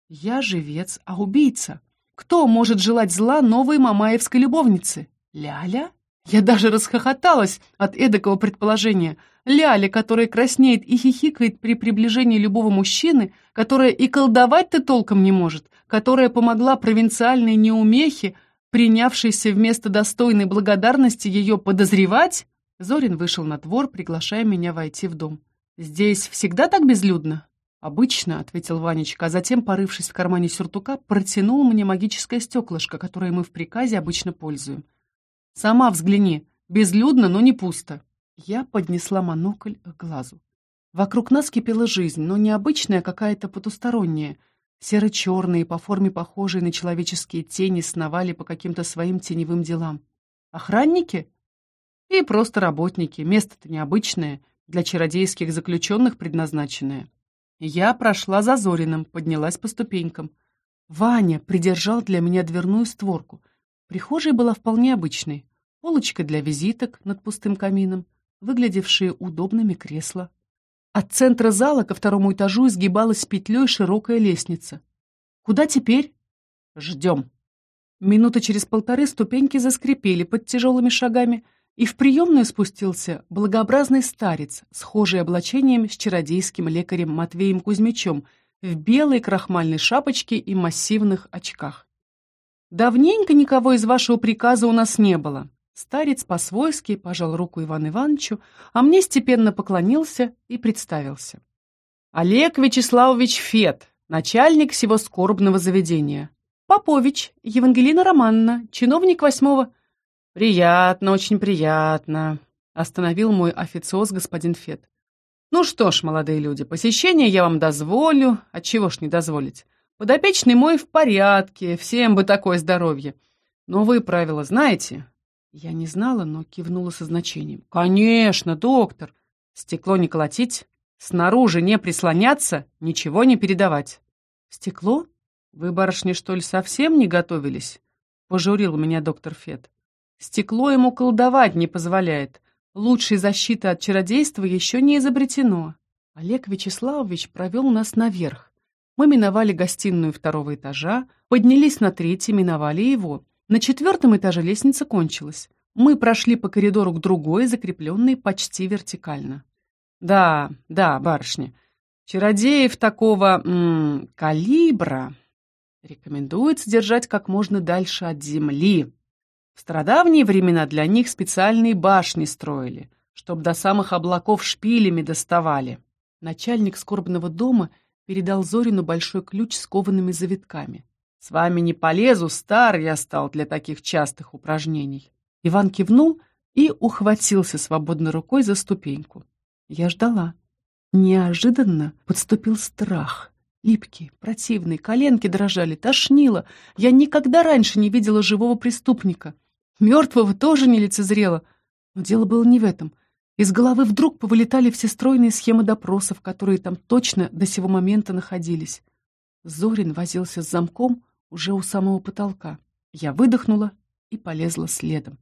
я живец, а убийца. Кто может желать зла новой мамаевской любовнице? Ляля? Я даже расхохоталась от эдакого предположения. Ляля, которая краснеет и хихикает при приближении любого мужчины, которая и колдовать-то толком не может, которая помогла провинциальной неумехе, принявшейся вместо достойной благодарности ее подозревать? Зорин вышел на двор, приглашая меня войти в дом. «Здесь всегда так безлюдно?» «Обычно», — ответил Ванечка, а затем, порывшись в кармане сюртука, протянул мне магическое стеклышко, которое мы в приказе обычно пользуем. «Сама взгляни. Безлюдно, но не пусто». Я поднесла монокль к глазу. Вокруг нас кипела жизнь, но не обычная, а какая-то потусторонняя. Серо-черные, по форме похожие на человеческие тени, сновали по каким-то своим теневым делам. «Охранники?» И просто работники, место-то необычное, для чародейских заключенных предназначенное. Я прошла за Зориным, поднялась по ступенькам. Ваня придержал для меня дверную створку. Прихожая была вполне обычной. Полочка для визиток над пустым камином, выглядевшие удобными кресла. От центра зала ко второму этажу изгибалась петлей широкая лестница. «Куда теперь?» «Ждем». Минуты через полторы ступеньки заскрипели под тяжелыми шагами, и в приемную спустился благообразный старец, схожий облачением с чародейским лекарем Матвеем Кузьмичем, в белой крахмальной шапочке и массивных очках. «Давненько никого из вашего приказа у нас не было». Старец по-свойски пожал руку Ивану Ивановичу, а мне степенно поклонился и представился. Олег Вячеславович Фет, начальник всего скорбного заведения. Попович Евангелина Романна, чиновник восьмого «Приятно, очень приятно», — остановил мой официоз господин Фет. «Ну что ж, молодые люди, посещение я вам дозволю, отчего ж не дозволить. Подопечный мой в порядке, всем бы такое здоровье. Но вы правила знаете?» Я не знала, но кивнула со значением. «Конечно, доктор. Стекло не колотить, снаружи не прислоняться, ничего не передавать». «Стекло? Вы, барышни, что ли, совсем не готовились?» — пожурил меня доктор Фет. Стекло ему колдовать не позволяет. Лучшей защиты от чародейства еще не изобретено. Олег Вячеславович провел нас наверх. Мы миновали гостиную второго этажа, поднялись на третий, миновали его. На четвертом этаже лестница кончилась. Мы прошли по коридору к другой, закрепленной почти вертикально. Да, да, барышня, чародеев такого м -м, калибра рекомендуется держать как можно дальше от земли, в стародавние времена для них специальные башни строили, чтоб до самых облаков шпилями доставали. Начальник скорбного дома передал Зорину большой ключ с коваными завитками. «С вами не полезу, стар я стал для таких частых упражнений». Иван кивнул и ухватился свободной рукой за ступеньку. Я ждала. Неожиданно подступил страх. Липкий, противный, коленки дрожали, тошнило. Я никогда раньше не видела живого преступника. Мертвого тоже не лицезрела. Но дело было не в этом. Из головы вдруг повылетали все стройные схемы допросов, которые там точно до сего момента находились. Зорин возился с замком уже у самого потолка. Я выдохнула и полезла следом.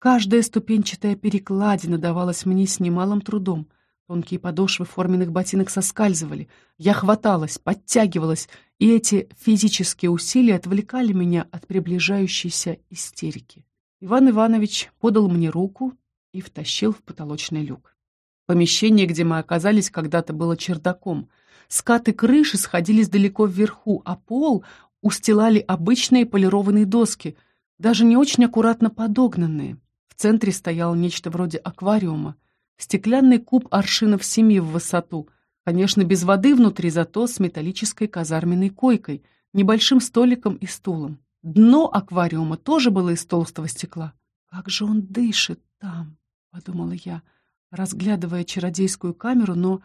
Каждая ступенчатая перекладина давалась мне с немалым трудом. Тонкие подошвы форменных ботинок соскальзывали. Я хваталась, подтягивалась, и эти физические усилия отвлекали меня от приближающейся истерики. Иван Иванович подал мне руку и втащил в потолочный люк. Помещение, где мы оказались, когда-то было чердаком. Скаты крыши сходились далеко вверху, а пол устилали обычные полированные доски, даже не очень аккуратно подогнанные. В центре стояло нечто вроде аквариума, стеклянный куб аршинов семи в высоту, конечно, без воды внутри, зато с металлической казарменной койкой, небольшим столиком и стулом. Дно аквариума тоже было из толстого стекла. «Как же он дышит там!» — подумала я, разглядывая чародейскую камеру, но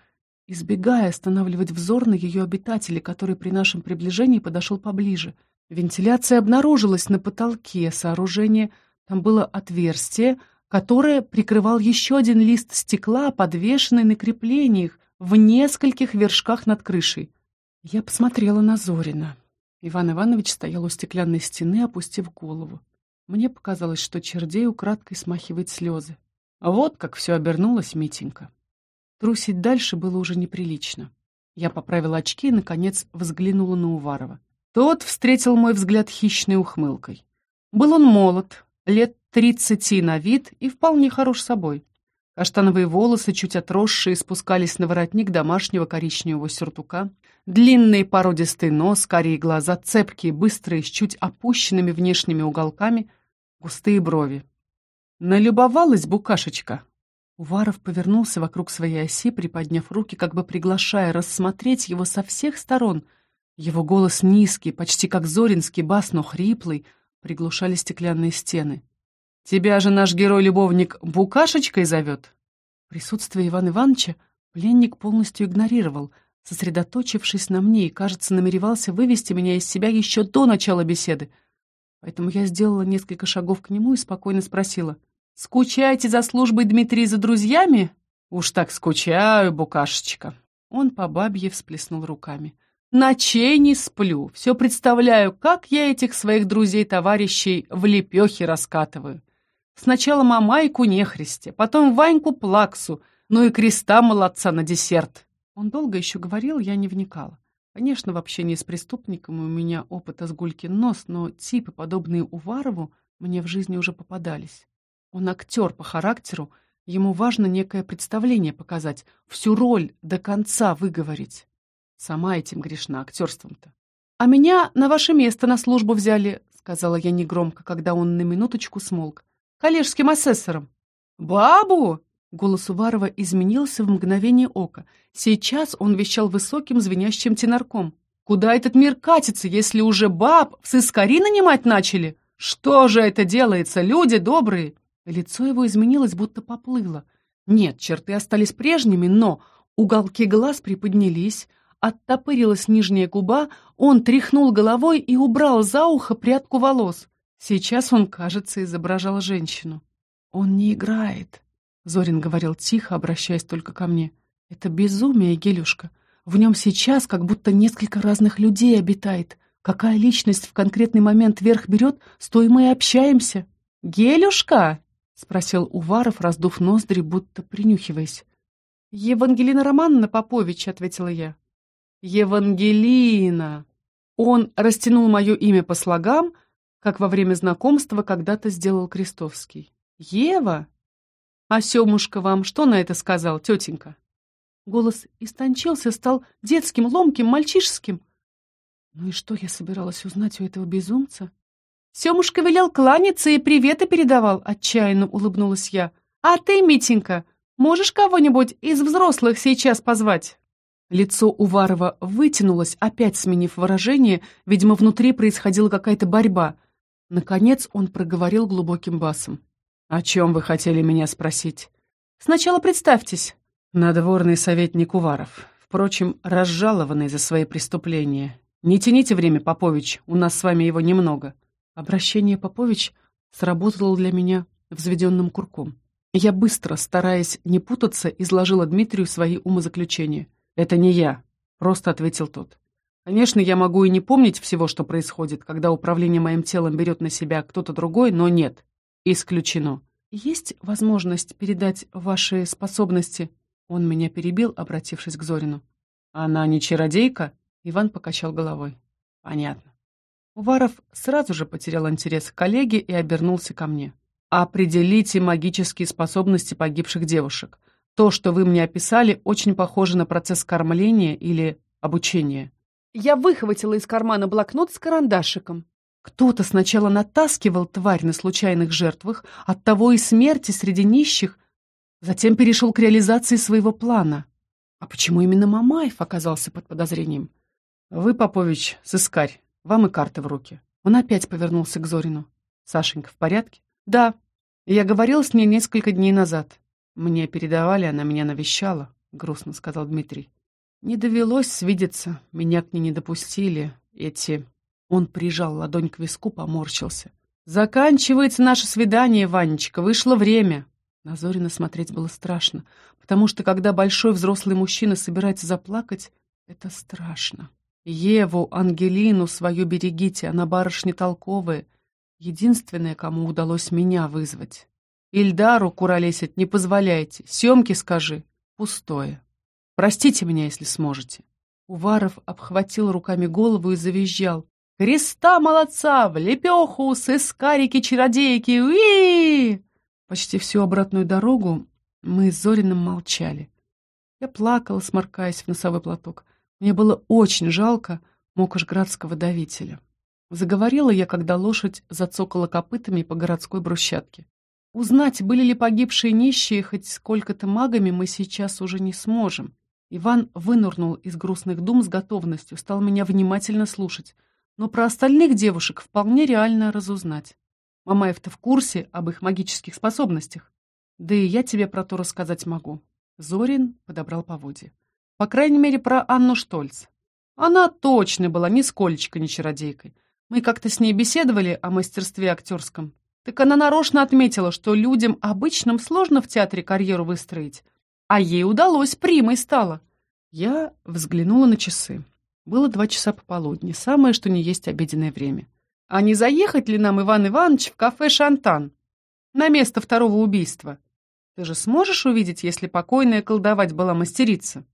избегая останавливать взор на ее обитателе, который при нашем приближении подошел поближе. Вентиляция обнаружилась на потолке сооружения. Там было отверстие, которое прикрывал еще один лист стекла, подвешенный на креплениях в нескольких вершках над крышей. Я посмотрела на Зорина. Иван Иванович стоял у стеклянной стены, опустив голову. Мне показалось, что чердей украдкой смахивает слезы. Вот как все обернулось, Митенька. Трусить дальше было уже неприлично. Я поправила очки и, наконец, взглянула на Уварова. Тот встретил мой взгляд хищной ухмылкой. Был он молод, лет тридцати на вид и вполне хорош собой. Каштановые волосы, чуть отросшие, спускались на воротник домашнего коричневого сюртука. Длинный породистый нос, карие глаза, цепкие, быстрые, с чуть опущенными внешними уголками, густые брови. Налюбовалась букашечка. Уваров повернулся вокруг своей оси, приподняв руки, как бы приглашая рассмотреть его со всех сторон. Его голос низкий, почти как зоринский бас, но хриплый, приглушали стеклянные стены. «Тебя же наш герой-любовник букашечкой зовет?» Присутствие Ивана Ивановича пленник полностью игнорировал, сосредоточившись на мне и, кажется, намеревался вывести меня из себя еще до начала беседы. Поэтому я сделала несколько шагов к нему и спокойно спросила — «Скучаете за службой Дмитрия за друзьями?» «Уж так скучаю, букашечка». Он по бабье всплеснул руками. «Ночей не сплю. Все представляю, как я этих своих друзей-товарищей в лепехе раскатываю. Сначала мамайку нехристи, потом Ваньку плаксу, ну и креста молодца на десерт». Он долго еще говорил, я не вникала. Конечно, в общении с преступником у меня опыта с гулькин нос, но типы, подобные Уварову, мне в жизни уже попадались. Он актер по характеру, ему важно некое представление показать, всю роль до конца выговорить. Сама этим грешна, актерством-то. «А меня на ваше место на службу взяли», — сказала я негромко, когда он на минуточку смолк. «Коллежским асессором». «Бабу!» — голос Уварова изменился в мгновение ока. Сейчас он вещал высоким звенящим тенорком. «Куда этот мир катится, если уже баб в сыскари нанимать начали? Что же это делается, люди добрые? Лицо его изменилось, будто поплыло. Нет, черты остались прежними, но уголки глаз приподнялись, оттопырилась нижняя губа, он тряхнул головой и убрал за ухо прядку волос. Сейчас он, кажется, изображал женщину. «Он не играет», — Зорин говорил тихо, обращаясь только ко мне. «Это безумие, Гелюшка. В нем сейчас как будто несколько разных людей обитает. Какая личность в конкретный момент верх берет, с той мы и общаемся». «Гелюшка!» — спросил Уваров, раздув ноздри, будто принюхиваясь. «Евангелина Романовна Попович», — ответила я. «Евангелина!» Он растянул мое имя по слогам, как во время знакомства когда-то сделал Крестовский. «Ева? А Семушка вам что на это сказал, тетенька?» Голос истончился, стал детским, ломким, мальчишеским. Ну и что я собиралась узнать у этого безумца? Семушка велел кланяться и приветы передавал, отчаянно улыбнулась я. А ты, Митенька, можешь кого-нибудь из взрослых сейчас позвать? Лицо Уварова вытянулось, опять сменив выражение, видимо, внутри происходила какая-то борьба. Наконец он проговорил глубоким басом. «О чем вы хотели меня спросить?» «Сначала представьтесь». Надворный советник Уваров. Впрочем, разжалованный за свои преступления. Не тяните время, Попович, у нас с вами его немного. Обращение Попович сработало для меня взведенным курком. Я быстро, стараясь не путаться, изложила Дмитрию свои умозаключения. «Это не я», — просто ответил тот. «Конечно, я могу и не помнить всего, что происходит, когда управление моим телом берет на себя кто-то другой, но нет. Исключено. Есть возможность передать ваши способности?» Он меня перебил, обратившись к Зорину. «Она не чародейка?» Иван покачал головой. «Понятно. Уваров сразу же потерял интерес к коллеге и обернулся ко мне. «Определите магические способности погибших девушек. То, что вы мне описали, очень похоже на процесс кормления или обучение. Я выхватила из кармана блокнот с карандашиком. Кто-то сначала натаскивал тварь на случайных жертвах, оттого и смерти среди нищих, затем перешел к реализации своего плана. А почему именно Мамаев оказался под подозрением? Вы, Попович, сыскарь, вам и карты в руки. Он опять повернулся к Зорину. Сашенька в порядке? Да. Я говорил с ней несколько дней назад. Мне передавали, она меня навещала, грустно сказал Дмитрий. Не довелось свидеться, меня к ней не допустили. Эти... Он прижал ладонь к виску, поморщился. «Заканчивается наше свидание, Ванечка, вышло время». На Зорина смотреть было страшно, потому что, когда большой взрослый мужчина собирается заплакать, это страшно. Еву, Ангелину свою берегите, она барышня толковая, единственная, кому удалось меня вызвать. Ильдару куролесить не позволяйте, съемки скажи, пустое. Простите меня, если сможете. Уваров обхватил руками голову и завизжал. «Христа молодца! В лепеху! Сыскарики-чародейки! уи Почти всю обратную дорогу мы с Зориным молчали. Я плакала, сморкаясь в носовой платок. Мне было очень жалко мокошградского давителя. Заговорила я, когда лошадь зацокала копытами по городской брусчатке. Узнать, были ли погибшие нищие хоть сколько-то магами, мы сейчас уже не сможем. Иван вынурнул из грустных дум с готовностью, стал меня внимательно слушать. Но про остальных девушек вполне реально разузнать. Мамаев-то в курсе об их магических способностях. Да и я тебе про то рассказать могу. Зорин подобрал поводья. По крайней мере, про Анну Штольц. Она точно была ни сколечко не чародейкой. Мы как-то с ней беседовали о мастерстве актерском. Так она нарочно отметила, что людям обычным сложно в театре карьеру выстроить, а ей удалось, примой стала. Я взглянула на часы. Было два часа пополудни, самое что не есть обеденное время. А не заехать ли нам, Иван Иванович, в кафе «Шантан» на место второго убийства? Ты же сможешь увидеть, если покойная колдовать была мастерица?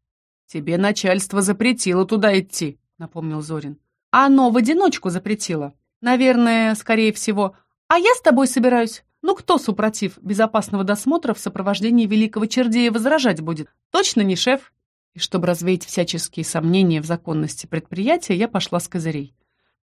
Тебе начальство запретило туда идти, напомнил Зорин. Оно в одиночку запретило. Наверное, скорее всего. А я с тобой собираюсь. Ну кто, супротив безопасного досмотра в сопровождении великого чердея возражать будет? Точно не шеф? И чтобы развеять всяческие сомнения в законности предприятия, я пошла с козырей.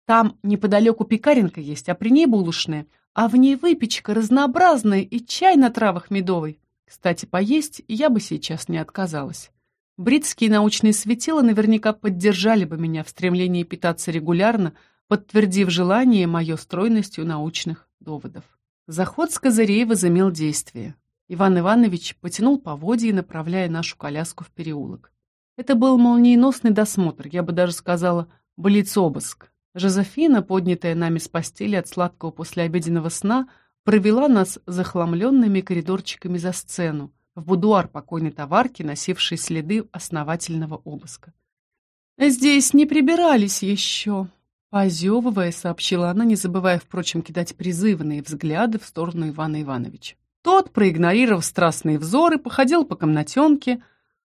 Там неподалеку пекаренка есть, а при ней булочная, а в ней выпечка разнообразная и чай на травах медовый. Кстати, поесть я бы сейчас не отказалась. Бритские научные светила наверняка поддержали бы меня в стремлении питаться регулярно, подтвердив желание мое стройностью научных доводов. Заход с козырей возымел действие. Иван Иванович потянул поводья, направляя нашу коляску в переулок. Это был молниеносный досмотр, я бы даже сказала, блиц-обыск. Жозефина, поднятая нами с постели от сладкого послеобеденного сна, провела нас захламленными коридорчиками за сцену, в будуар покойной товарки, носившей следы основательного обыска. «Здесь не прибирались еще», Позевывая, сообщила она, не забывая, впрочем, кидать призывные взгляды в сторону Ивана Ивановича. Тот, проигнорировав страстные взоры, походил по комнатенке,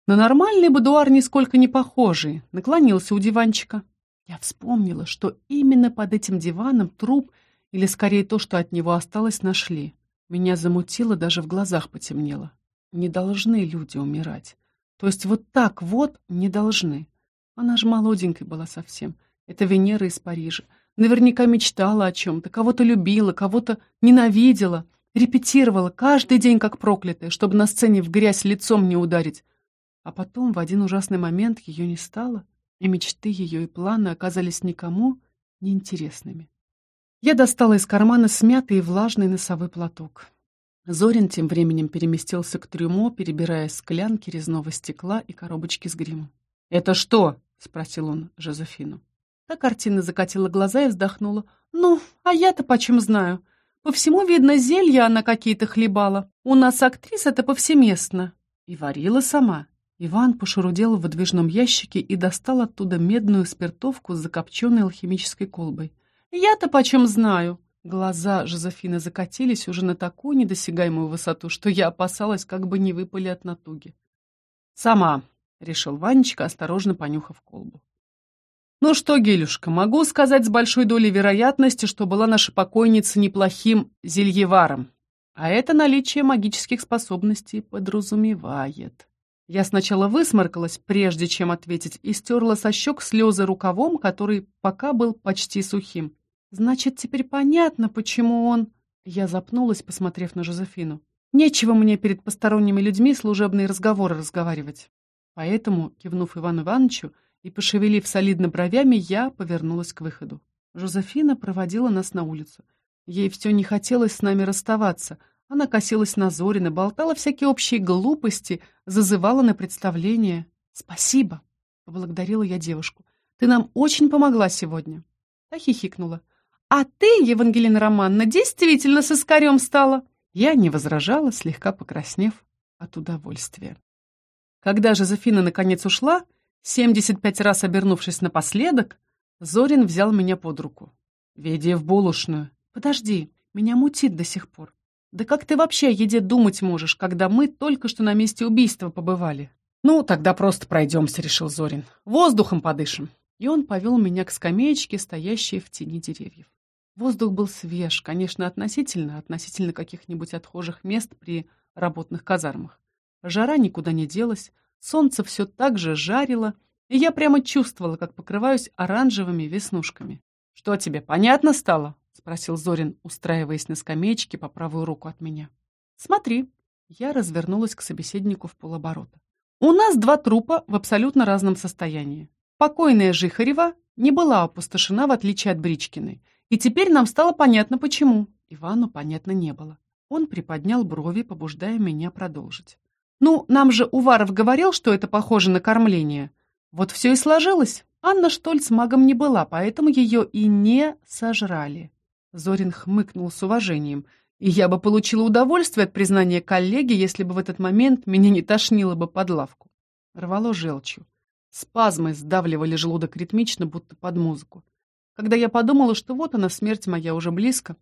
на нормальный будуар нисколько не похожий, наклонился у диванчика. Я вспомнила, что именно под этим диваном труп, или скорее то, что от него осталось, нашли. Меня замутило, даже в глазах потемнело. Не должны люди умирать. То есть вот так вот не должны. Она же молоденькой была совсем. Это Венера из Парижа. Наверняка мечтала о чем-то, кого-то любила, кого-то ненавидела, репетировала каждый день как проклятая, чтобы на сцене в грязь лицом не ударить. А потом в один ужасный момент ее не стало, и мечты ее и планы оказались никому неинтересными. Я достала из кармана смятый и влажный носовой платок. Зорин тем временем переместился к трюмо, перебирая склянки резного стекла и коробочки с гримом. «Это что?» — спросил он Жозефину. Та картина закатила глаза и вздохнула. «Ну, а я-то почем знаю? По всему, видно, зелья она какие-то хлебала. У нас актриса это повсеместно». И варила сама. Иван пошурудел в выдвижном ящике и достал оттуда медную спиртовку с закопченной алхимической колбой. «Я-то почем знаю?» Глаза Жозефины закатились уже на такую недосягаемую высоту, что я опасалась, как бы не выпали от натуги. «Сама», — решил Ванечка, осторожно понюхав колбу. Ну что, Гелюшка, могу сказать с большой долей вероятности, что была наша покойница неплохим зельеваром. А это наличие магических способностей подразумевает. Я сначала высморкалась, прежде чем ответить, и стерла со щек слезы рукавом, который пока был почти сухим. Значит, теперь понятно, почему он... Я запнулась, посмотрев на Жозефину. Нечего мне перед посторонними людьми служебные разговоры разговаривать. Поэтому, кивнув Ивану Ивановичу и пошевелив солидно бровями, я повернулась к выходу. Жозефина проводила нас на улицу. Ей все не хотелось с нами расставаться — она косилась на Зорина, болтала всякие общие глупости, зазывала на представление. «Спасибо!» — поблагодарила я девушку. «Ты нам очень помогла сегодня!» Та хихикнула. «А ты, Евангелина Романна, действительно с искарем стала!» Я не возражала, слегка покраснев от удовольствия. Когда Жозефина наконец ушла, семьдесят пять раз обернувшись напоследок, Зорин взял меня под руку. «Веди в булочную». «Подожди, меня мутит до сих пор. Да как ты вообще о еде думать можешь, когда мы только что на месте убийства побывали? Ну, тогда просто пройдемся, решил Зорин. Воздухом подышим. И он повел меня к скамеечке, стоящей в тени деревьев. Воздух был свеж, конечно, относительно, относительно каких-нибудь отхожих мест при работных казармах. Жара никуда не делась, солнце все так же жарило, и я прямо чувствовала, как покрываюсь оранжевыми веснушками. «Что тебе, понятно стало?» — спросил Зорин, устраиваясь на скамеечке по правую руку от меня. «Смотри». Я развернулась к собеседнику в полоборота. «У нас два трупа в абсолютно разном состоянии. Покойная Жихарева не была опустошена, в отличие от Бричкиной. И теперь нам стало понятно, почему. Ивану понятно не было. Он приподнял брови, побуждая меня продолжить. «Ну, нам же Уваров говорил, что это похоже на кормление. Вот все и сложилось. Анна Штольц магом не была, поэтому ее и не сожрали. Зорин хмыкнул с уважением. И я бы получила удовольствие от признания коллеги, если бы в этот момент меня не тошнило бы под лавку. Рвало желчью. Спазмы сдавливали желудок ритмично, будто под музыку. Когда я подумала, что вот она, смерть моя, уже близко,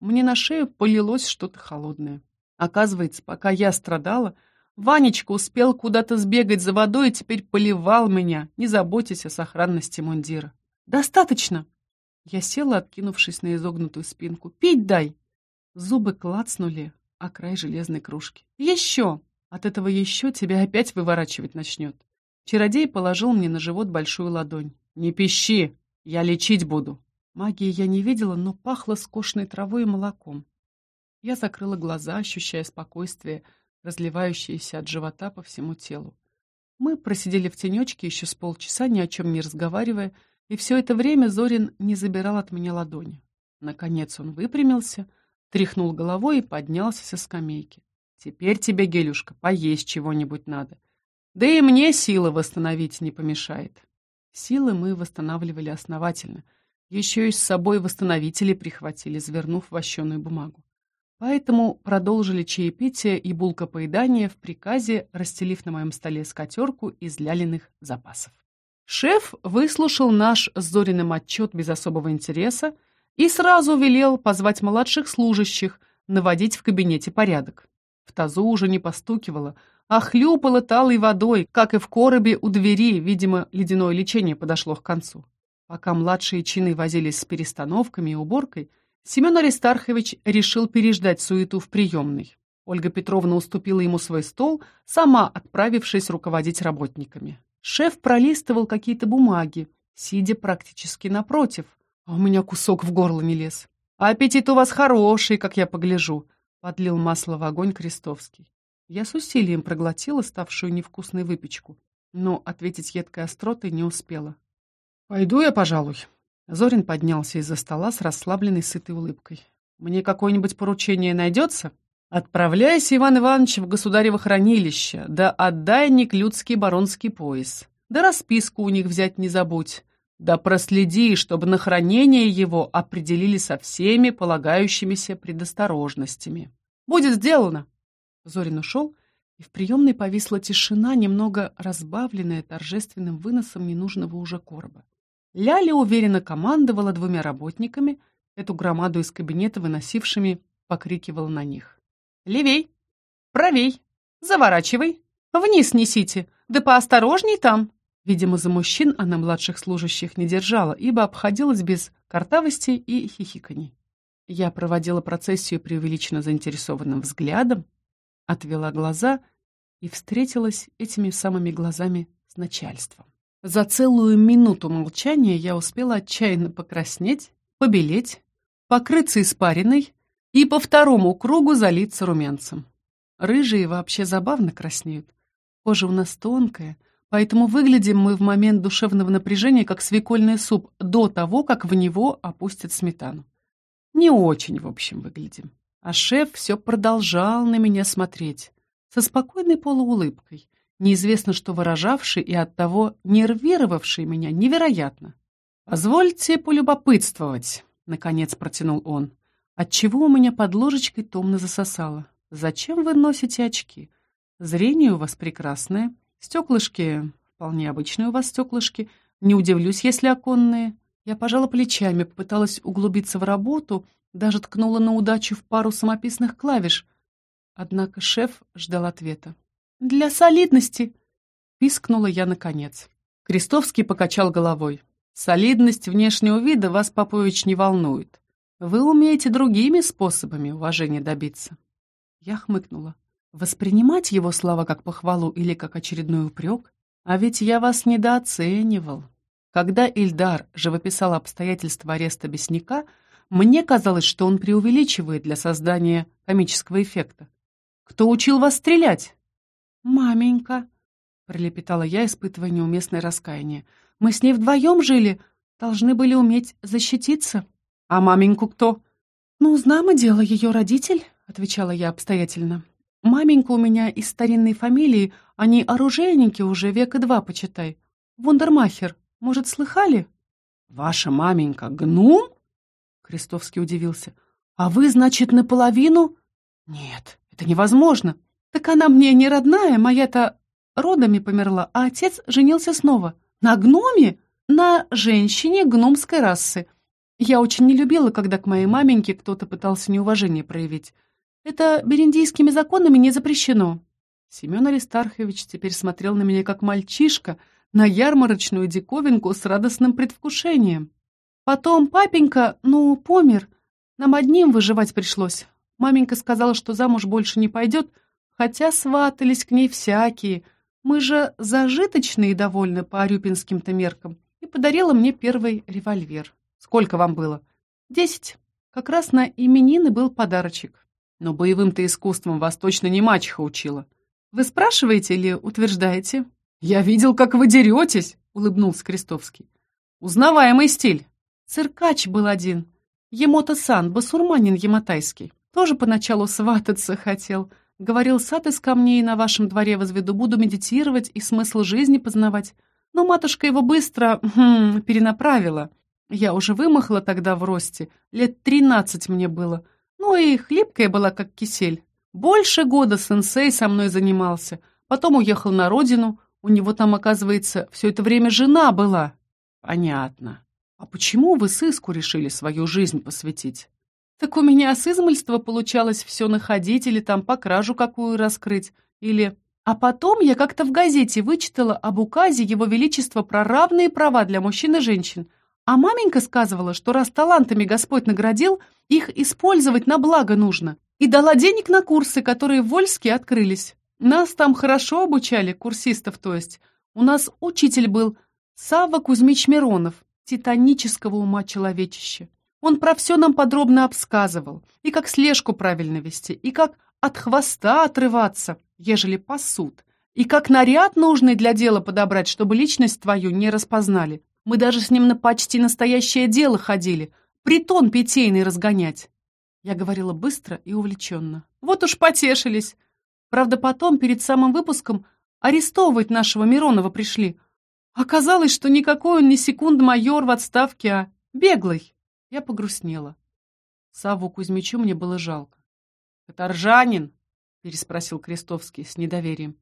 мне на шею полилось что-то холодное. Оказывается, пока я страдала, Ванечка успел куда-то сбегать за водой и теперь поливал меня, не заботясь о сохранности мундира. «Достаточно!» Я села, откинувшись на изогнутую спинку. «Пить дай!» Зубы клацнули о край железной кружки. «Еще!» От этого еще тебя опять выворачивать начнет. Чародей положил мне на живот большую ладонь. «Не пищи! Я лечить буду!» Магии я не видела, но пахло скошенной травой и молоком. Я закрыла глаза, ощущая спокойствие, разливающееся от живота по всему телу. Мы просидели в тенечке еще с полчаса, ни о чем не разговаривая, и все это время Зорин не забирал от меня ладони. Наконец он выпрямился, тряхнул головой и поднялся со скамейки. «Теперь тебе, Гелюшка, поесть чего-нибудь надо. Да и мне силы восстановить не помешает». Силы мы восстанавливали основательно. Еще и с собой восстановители прихватили, завернув вощеную бумагу. Поэтому продолжили чаепитие и булкопоедание в приказе, расстелив на моем столе скатерку из лялиных запасов. Шеф выслушал наш с Зориным отчет без особого интереса и сразу велел позвать младших служащих, наводить в кабинете порядок. В тазу уже не постукивало, а хлюпало талой водой, как и в коробе у двери, видимо, ледяное лечение подошло к концу. Пока младшие чины возились с перестановками и уборкой, Семен Аристархович решил переждать суету в приемной. Ольга Петровна уступила ему свой стол, сама отправившись руководить работниками. Шеф пролистывал какие-то бумаги, сидя практически напротив, а у меня кусок в горло не лез. «А аппетит у вас хороший, как я погляжу», — подлил масло в огонь Крестовский. Я с усилием проглотила ставшую невкусной выпечку, но ответить едкой остротой не успела. «Пойду я, пожалуй». Зорин поднялся из-за стола с расслабленной сытой улыбкой. «Мне какое-нибудь поручение найдется?» Отправляйся, Иван Иванович, в государево хранилище, да отдай неклюдский баронский пояс. Да расписку у них взять не забудь. Да проследи, чтобы на хранение его определили со всеми полагающимися предосторожностями. Будет сделано. Зорин ушел, и в приемной повисла тишина, немного разбавленная торжественным выносом ненужного уже короба. Ляля уверенно командовала двумя работниками, эту громаду из кабинета выносившими, покрикивала на них. Левей, правей, заворачивай, вниз несите, да поосторожней там. Видимо, за мужчин она младших служащих не держала, ибо обходилась без картавостей и хихиканий. Я проводила процессию преувеличенно заинтересованным взглядом, отвела глаза и встретилась этими самыми глазами с начальством. За целую минуту молчания я успела отчаянно покраснеть, побелеть, покрыться испариной и по второму кругу залиться румянцем. Рыжие вообще забавно краснеют. Кожа у нас тонкая, поэтому выглядим мы в момент душевного напряжения как свекольный суп до того, как в него опустят сметану. Не очень, в общем, выглядим. А шеф все продолжал на меня смотреть со спокойной полуулыбкой, неизвестно что выражавший и оттого нервировавший меня невероятно. «Позвольте полюбопытствовать», — наконец протянул он, отчего у меня под ложечкой томно засосало. «Зачем вы носите очки? Зрение у вас прекрасное, стеклышки вполне обычные у вас стеклышки, не удивлюсь, если оконные». Я пожала плечами, попыталась углубиться в работу, даже ткнула на удачу в пару самописных клавиш, Однако шеф ждал ответа. «Для солидности!» — пискнула я наконец. Крестовский покачал головой. «Солидность внешнего вида вас, Попович, не волнует. Вы умеете другими способами уважения добиться». Я хмыкнула. Воспринимать его слова как похвалу или как очередной упрек? А ведь я вас недооценивал. Когда Ильдар живописал обстоятельства ареста Бесняка, мне казалось, что он преувеличивает для создания комического эффекта. Кто учил вас стрелять?» «Маменька», — пролепетала я, испытывая неуместное раскаяние. «Мы с ней вдвоем жили, должны были уметь защититься». «А маменьку кто?» «Ну, знамо дело, ее родитель», — отвечала я обстоятельно. «Маменька у меня из старинной фамилии, они оружейники уже века два, почитай. Вундермахер, может, слыхали?» «Ваша маменька гном?» Крестовский удивился. «А вы, значит, наполовину?» «Нет, это невозможно. Так она мне не родная, моя-то родами померла, а отец женился снова. На гноме? На женщине гномской расы. Я очень не любила, когда к моей маменьке кто-то пытался неуважение проявить. Это бериндийскими законами не запрещено. Семен Аристархович теперь смотрел на меня как мальчишка, на ярмарочную диковинку с радостным предвкушением. Потом папенька, ну, помер. Нам одним выживать пришлось. Маменька сказала, что замуж больше не пойдет, хотя сватались к ней всякие. Мы же зажиточные довольны по арюпинским-то меркам. И подарила мне первый револьвер. Сколько вам было? Десять. Как раз на именины был подарочек. Но боевым-то искусством вас точно не мачеха учила. Вы спрашиваете или утверждаете? Я видел, как вы деретесь, улыбнулся Крестовский. Узнаваемый стиль. Циркач был один. Емота-сан, басурманин емотайский. Тоже поначалу свататься хотел. Говорил, сад из камней на вашем дворе возведу, буду медитировать и смысл жизни познавать. Но матушка его быстро хм, перенаправила. Я уже вымахала тогда в росте, лет тринадцать мне было. Ну и хлипкая была, как кисель. Больше года сенсей со мной занимался. Потом уехал на родину. У него там, оказывается, все это время жена была. Понятно. А почему вы сыску решили свою жизнь посвятить? Так у меня с измольства получалось все находить или там по кражу какую раскрыть, или... А потом я как-то в газете вычитала об указе Его Величества про равные права для мужчин и женщин. А маменька сказывала, что раз талантами Господь наградил, их использовать на благо нужно. И дала денег на курсы, которые в Вольске открылись. Нас там хорошо обучали, курсистов то есть. У нас учитель был Савва Кузьмич Миронов, титанического ума человечища. Он про все нам подробно обсказывал, и как слежку правильно вести, и как от хвоста отрываться, ежели пасут, и как наряд нужный для дела подобрать, чтобы личность твою не распознали. Мы даже с ним на почти настоящее дело ходили, притон питейный разгонять. Я говорила быстро и увлеченно. Вот уж потешились. Правда, потом, перед самым выпуском, арестовывать нашего Миронова пришли. Оказалось, что никакой он не секунд-майор в отставке, а беглый. Я погрустнела. Савву Кузьмичу мне было жалко. «Каторжанин?» — переспросил Крестовский с недоверием.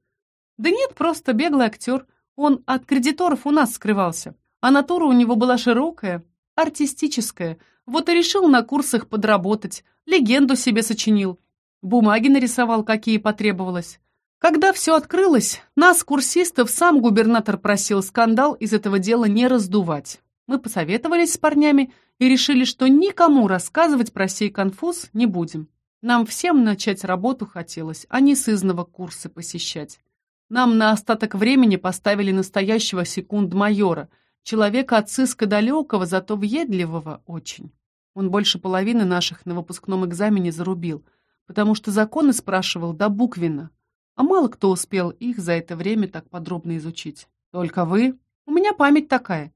«Да нет, просто беглый актер. Он от кредиторов у нас скрывался. А натура у него была широкая, артистическая. Вот и решил на курсах подработать, легенду себе сочинил. Бумаги нарисовал, какие потребовалось. Когда все открылось, нас, курсистов, сам губернатор просил скандал из этого дела не раздувать. Мы посоветовались с парнями и решили, что никому рассказывать про сей конфуз не будем. Нам всем начать работу хотелось, а не сызного курсы посещать. Нам на остаток времени поставили настоящего секунд-майора, человека от сыска далекого, зато въедливого очень. Он больше половины наших на выпускном экзамене зарубил, потому что законы спрашивал до буквенно, а мало кто успел их за это время так подробно изучить. Только вы. У меня память такая.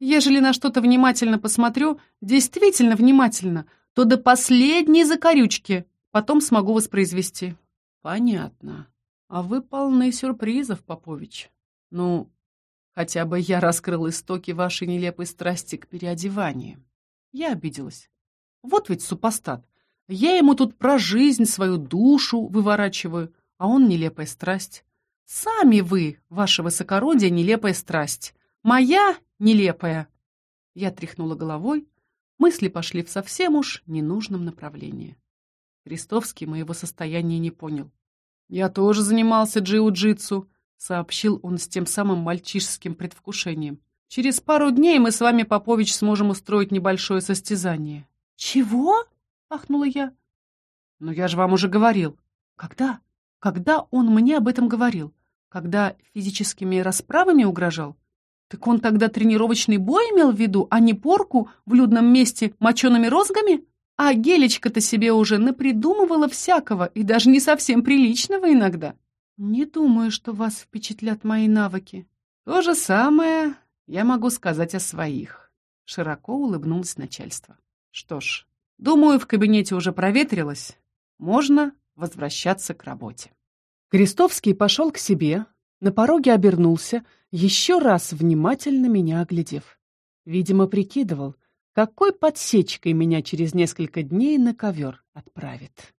Ежели на что-то внимательно посмотрю, действительно внимательно, то до последней закорючки потом смогу воспроизвести. Понятно. А вы полны сюрпризов, Попович. Ну, хотя бы я раскрыл истоки вашей нелепой страсти к переодеванию. Я обиделась. Вот ведь супостат. Я ему тут про жизнь, свою душу выворачиваю, а он нелепая страсть. Сами вы, ваше высокородие, нелепая страсть. Моя нелепая. Я тряхнула головой. Мысли пошли в совсем уж ненужном направлении. Крестовский моего состояния не понял. «Я тоже занимался джиу-джитсу», — сообщил он с тем самым мальчишеским предвкушением. «Через пару дней мы с вами, Попович, сможем устроить небольшое состязание». «Чего?» — ахнула я. «Но я же вам уже говорил». «Когда? Когда он мне об этом говорил? Когда физическими расправами угрожал? Так он тогда тренировочный бой имел в виду, а не порку в людном месте мочеными розгами?» А Гелечка-то себе уже напридумывала всякого и даже не совсем приличного иногда. Не думаю, что вас впечатлят мои навыки. То же самое я могу сказать о своих. Широко улыбнулось начальство. Что ж, думаю, в кабинете уже проветрилось. Можно возвращаться к работе. Крестовский пошел к себе, на пороге обернулся, еще раз внимательно меня оглядев. Видимо, прикидывал — какой подсечкой меня через несколько дней на ковер отправит.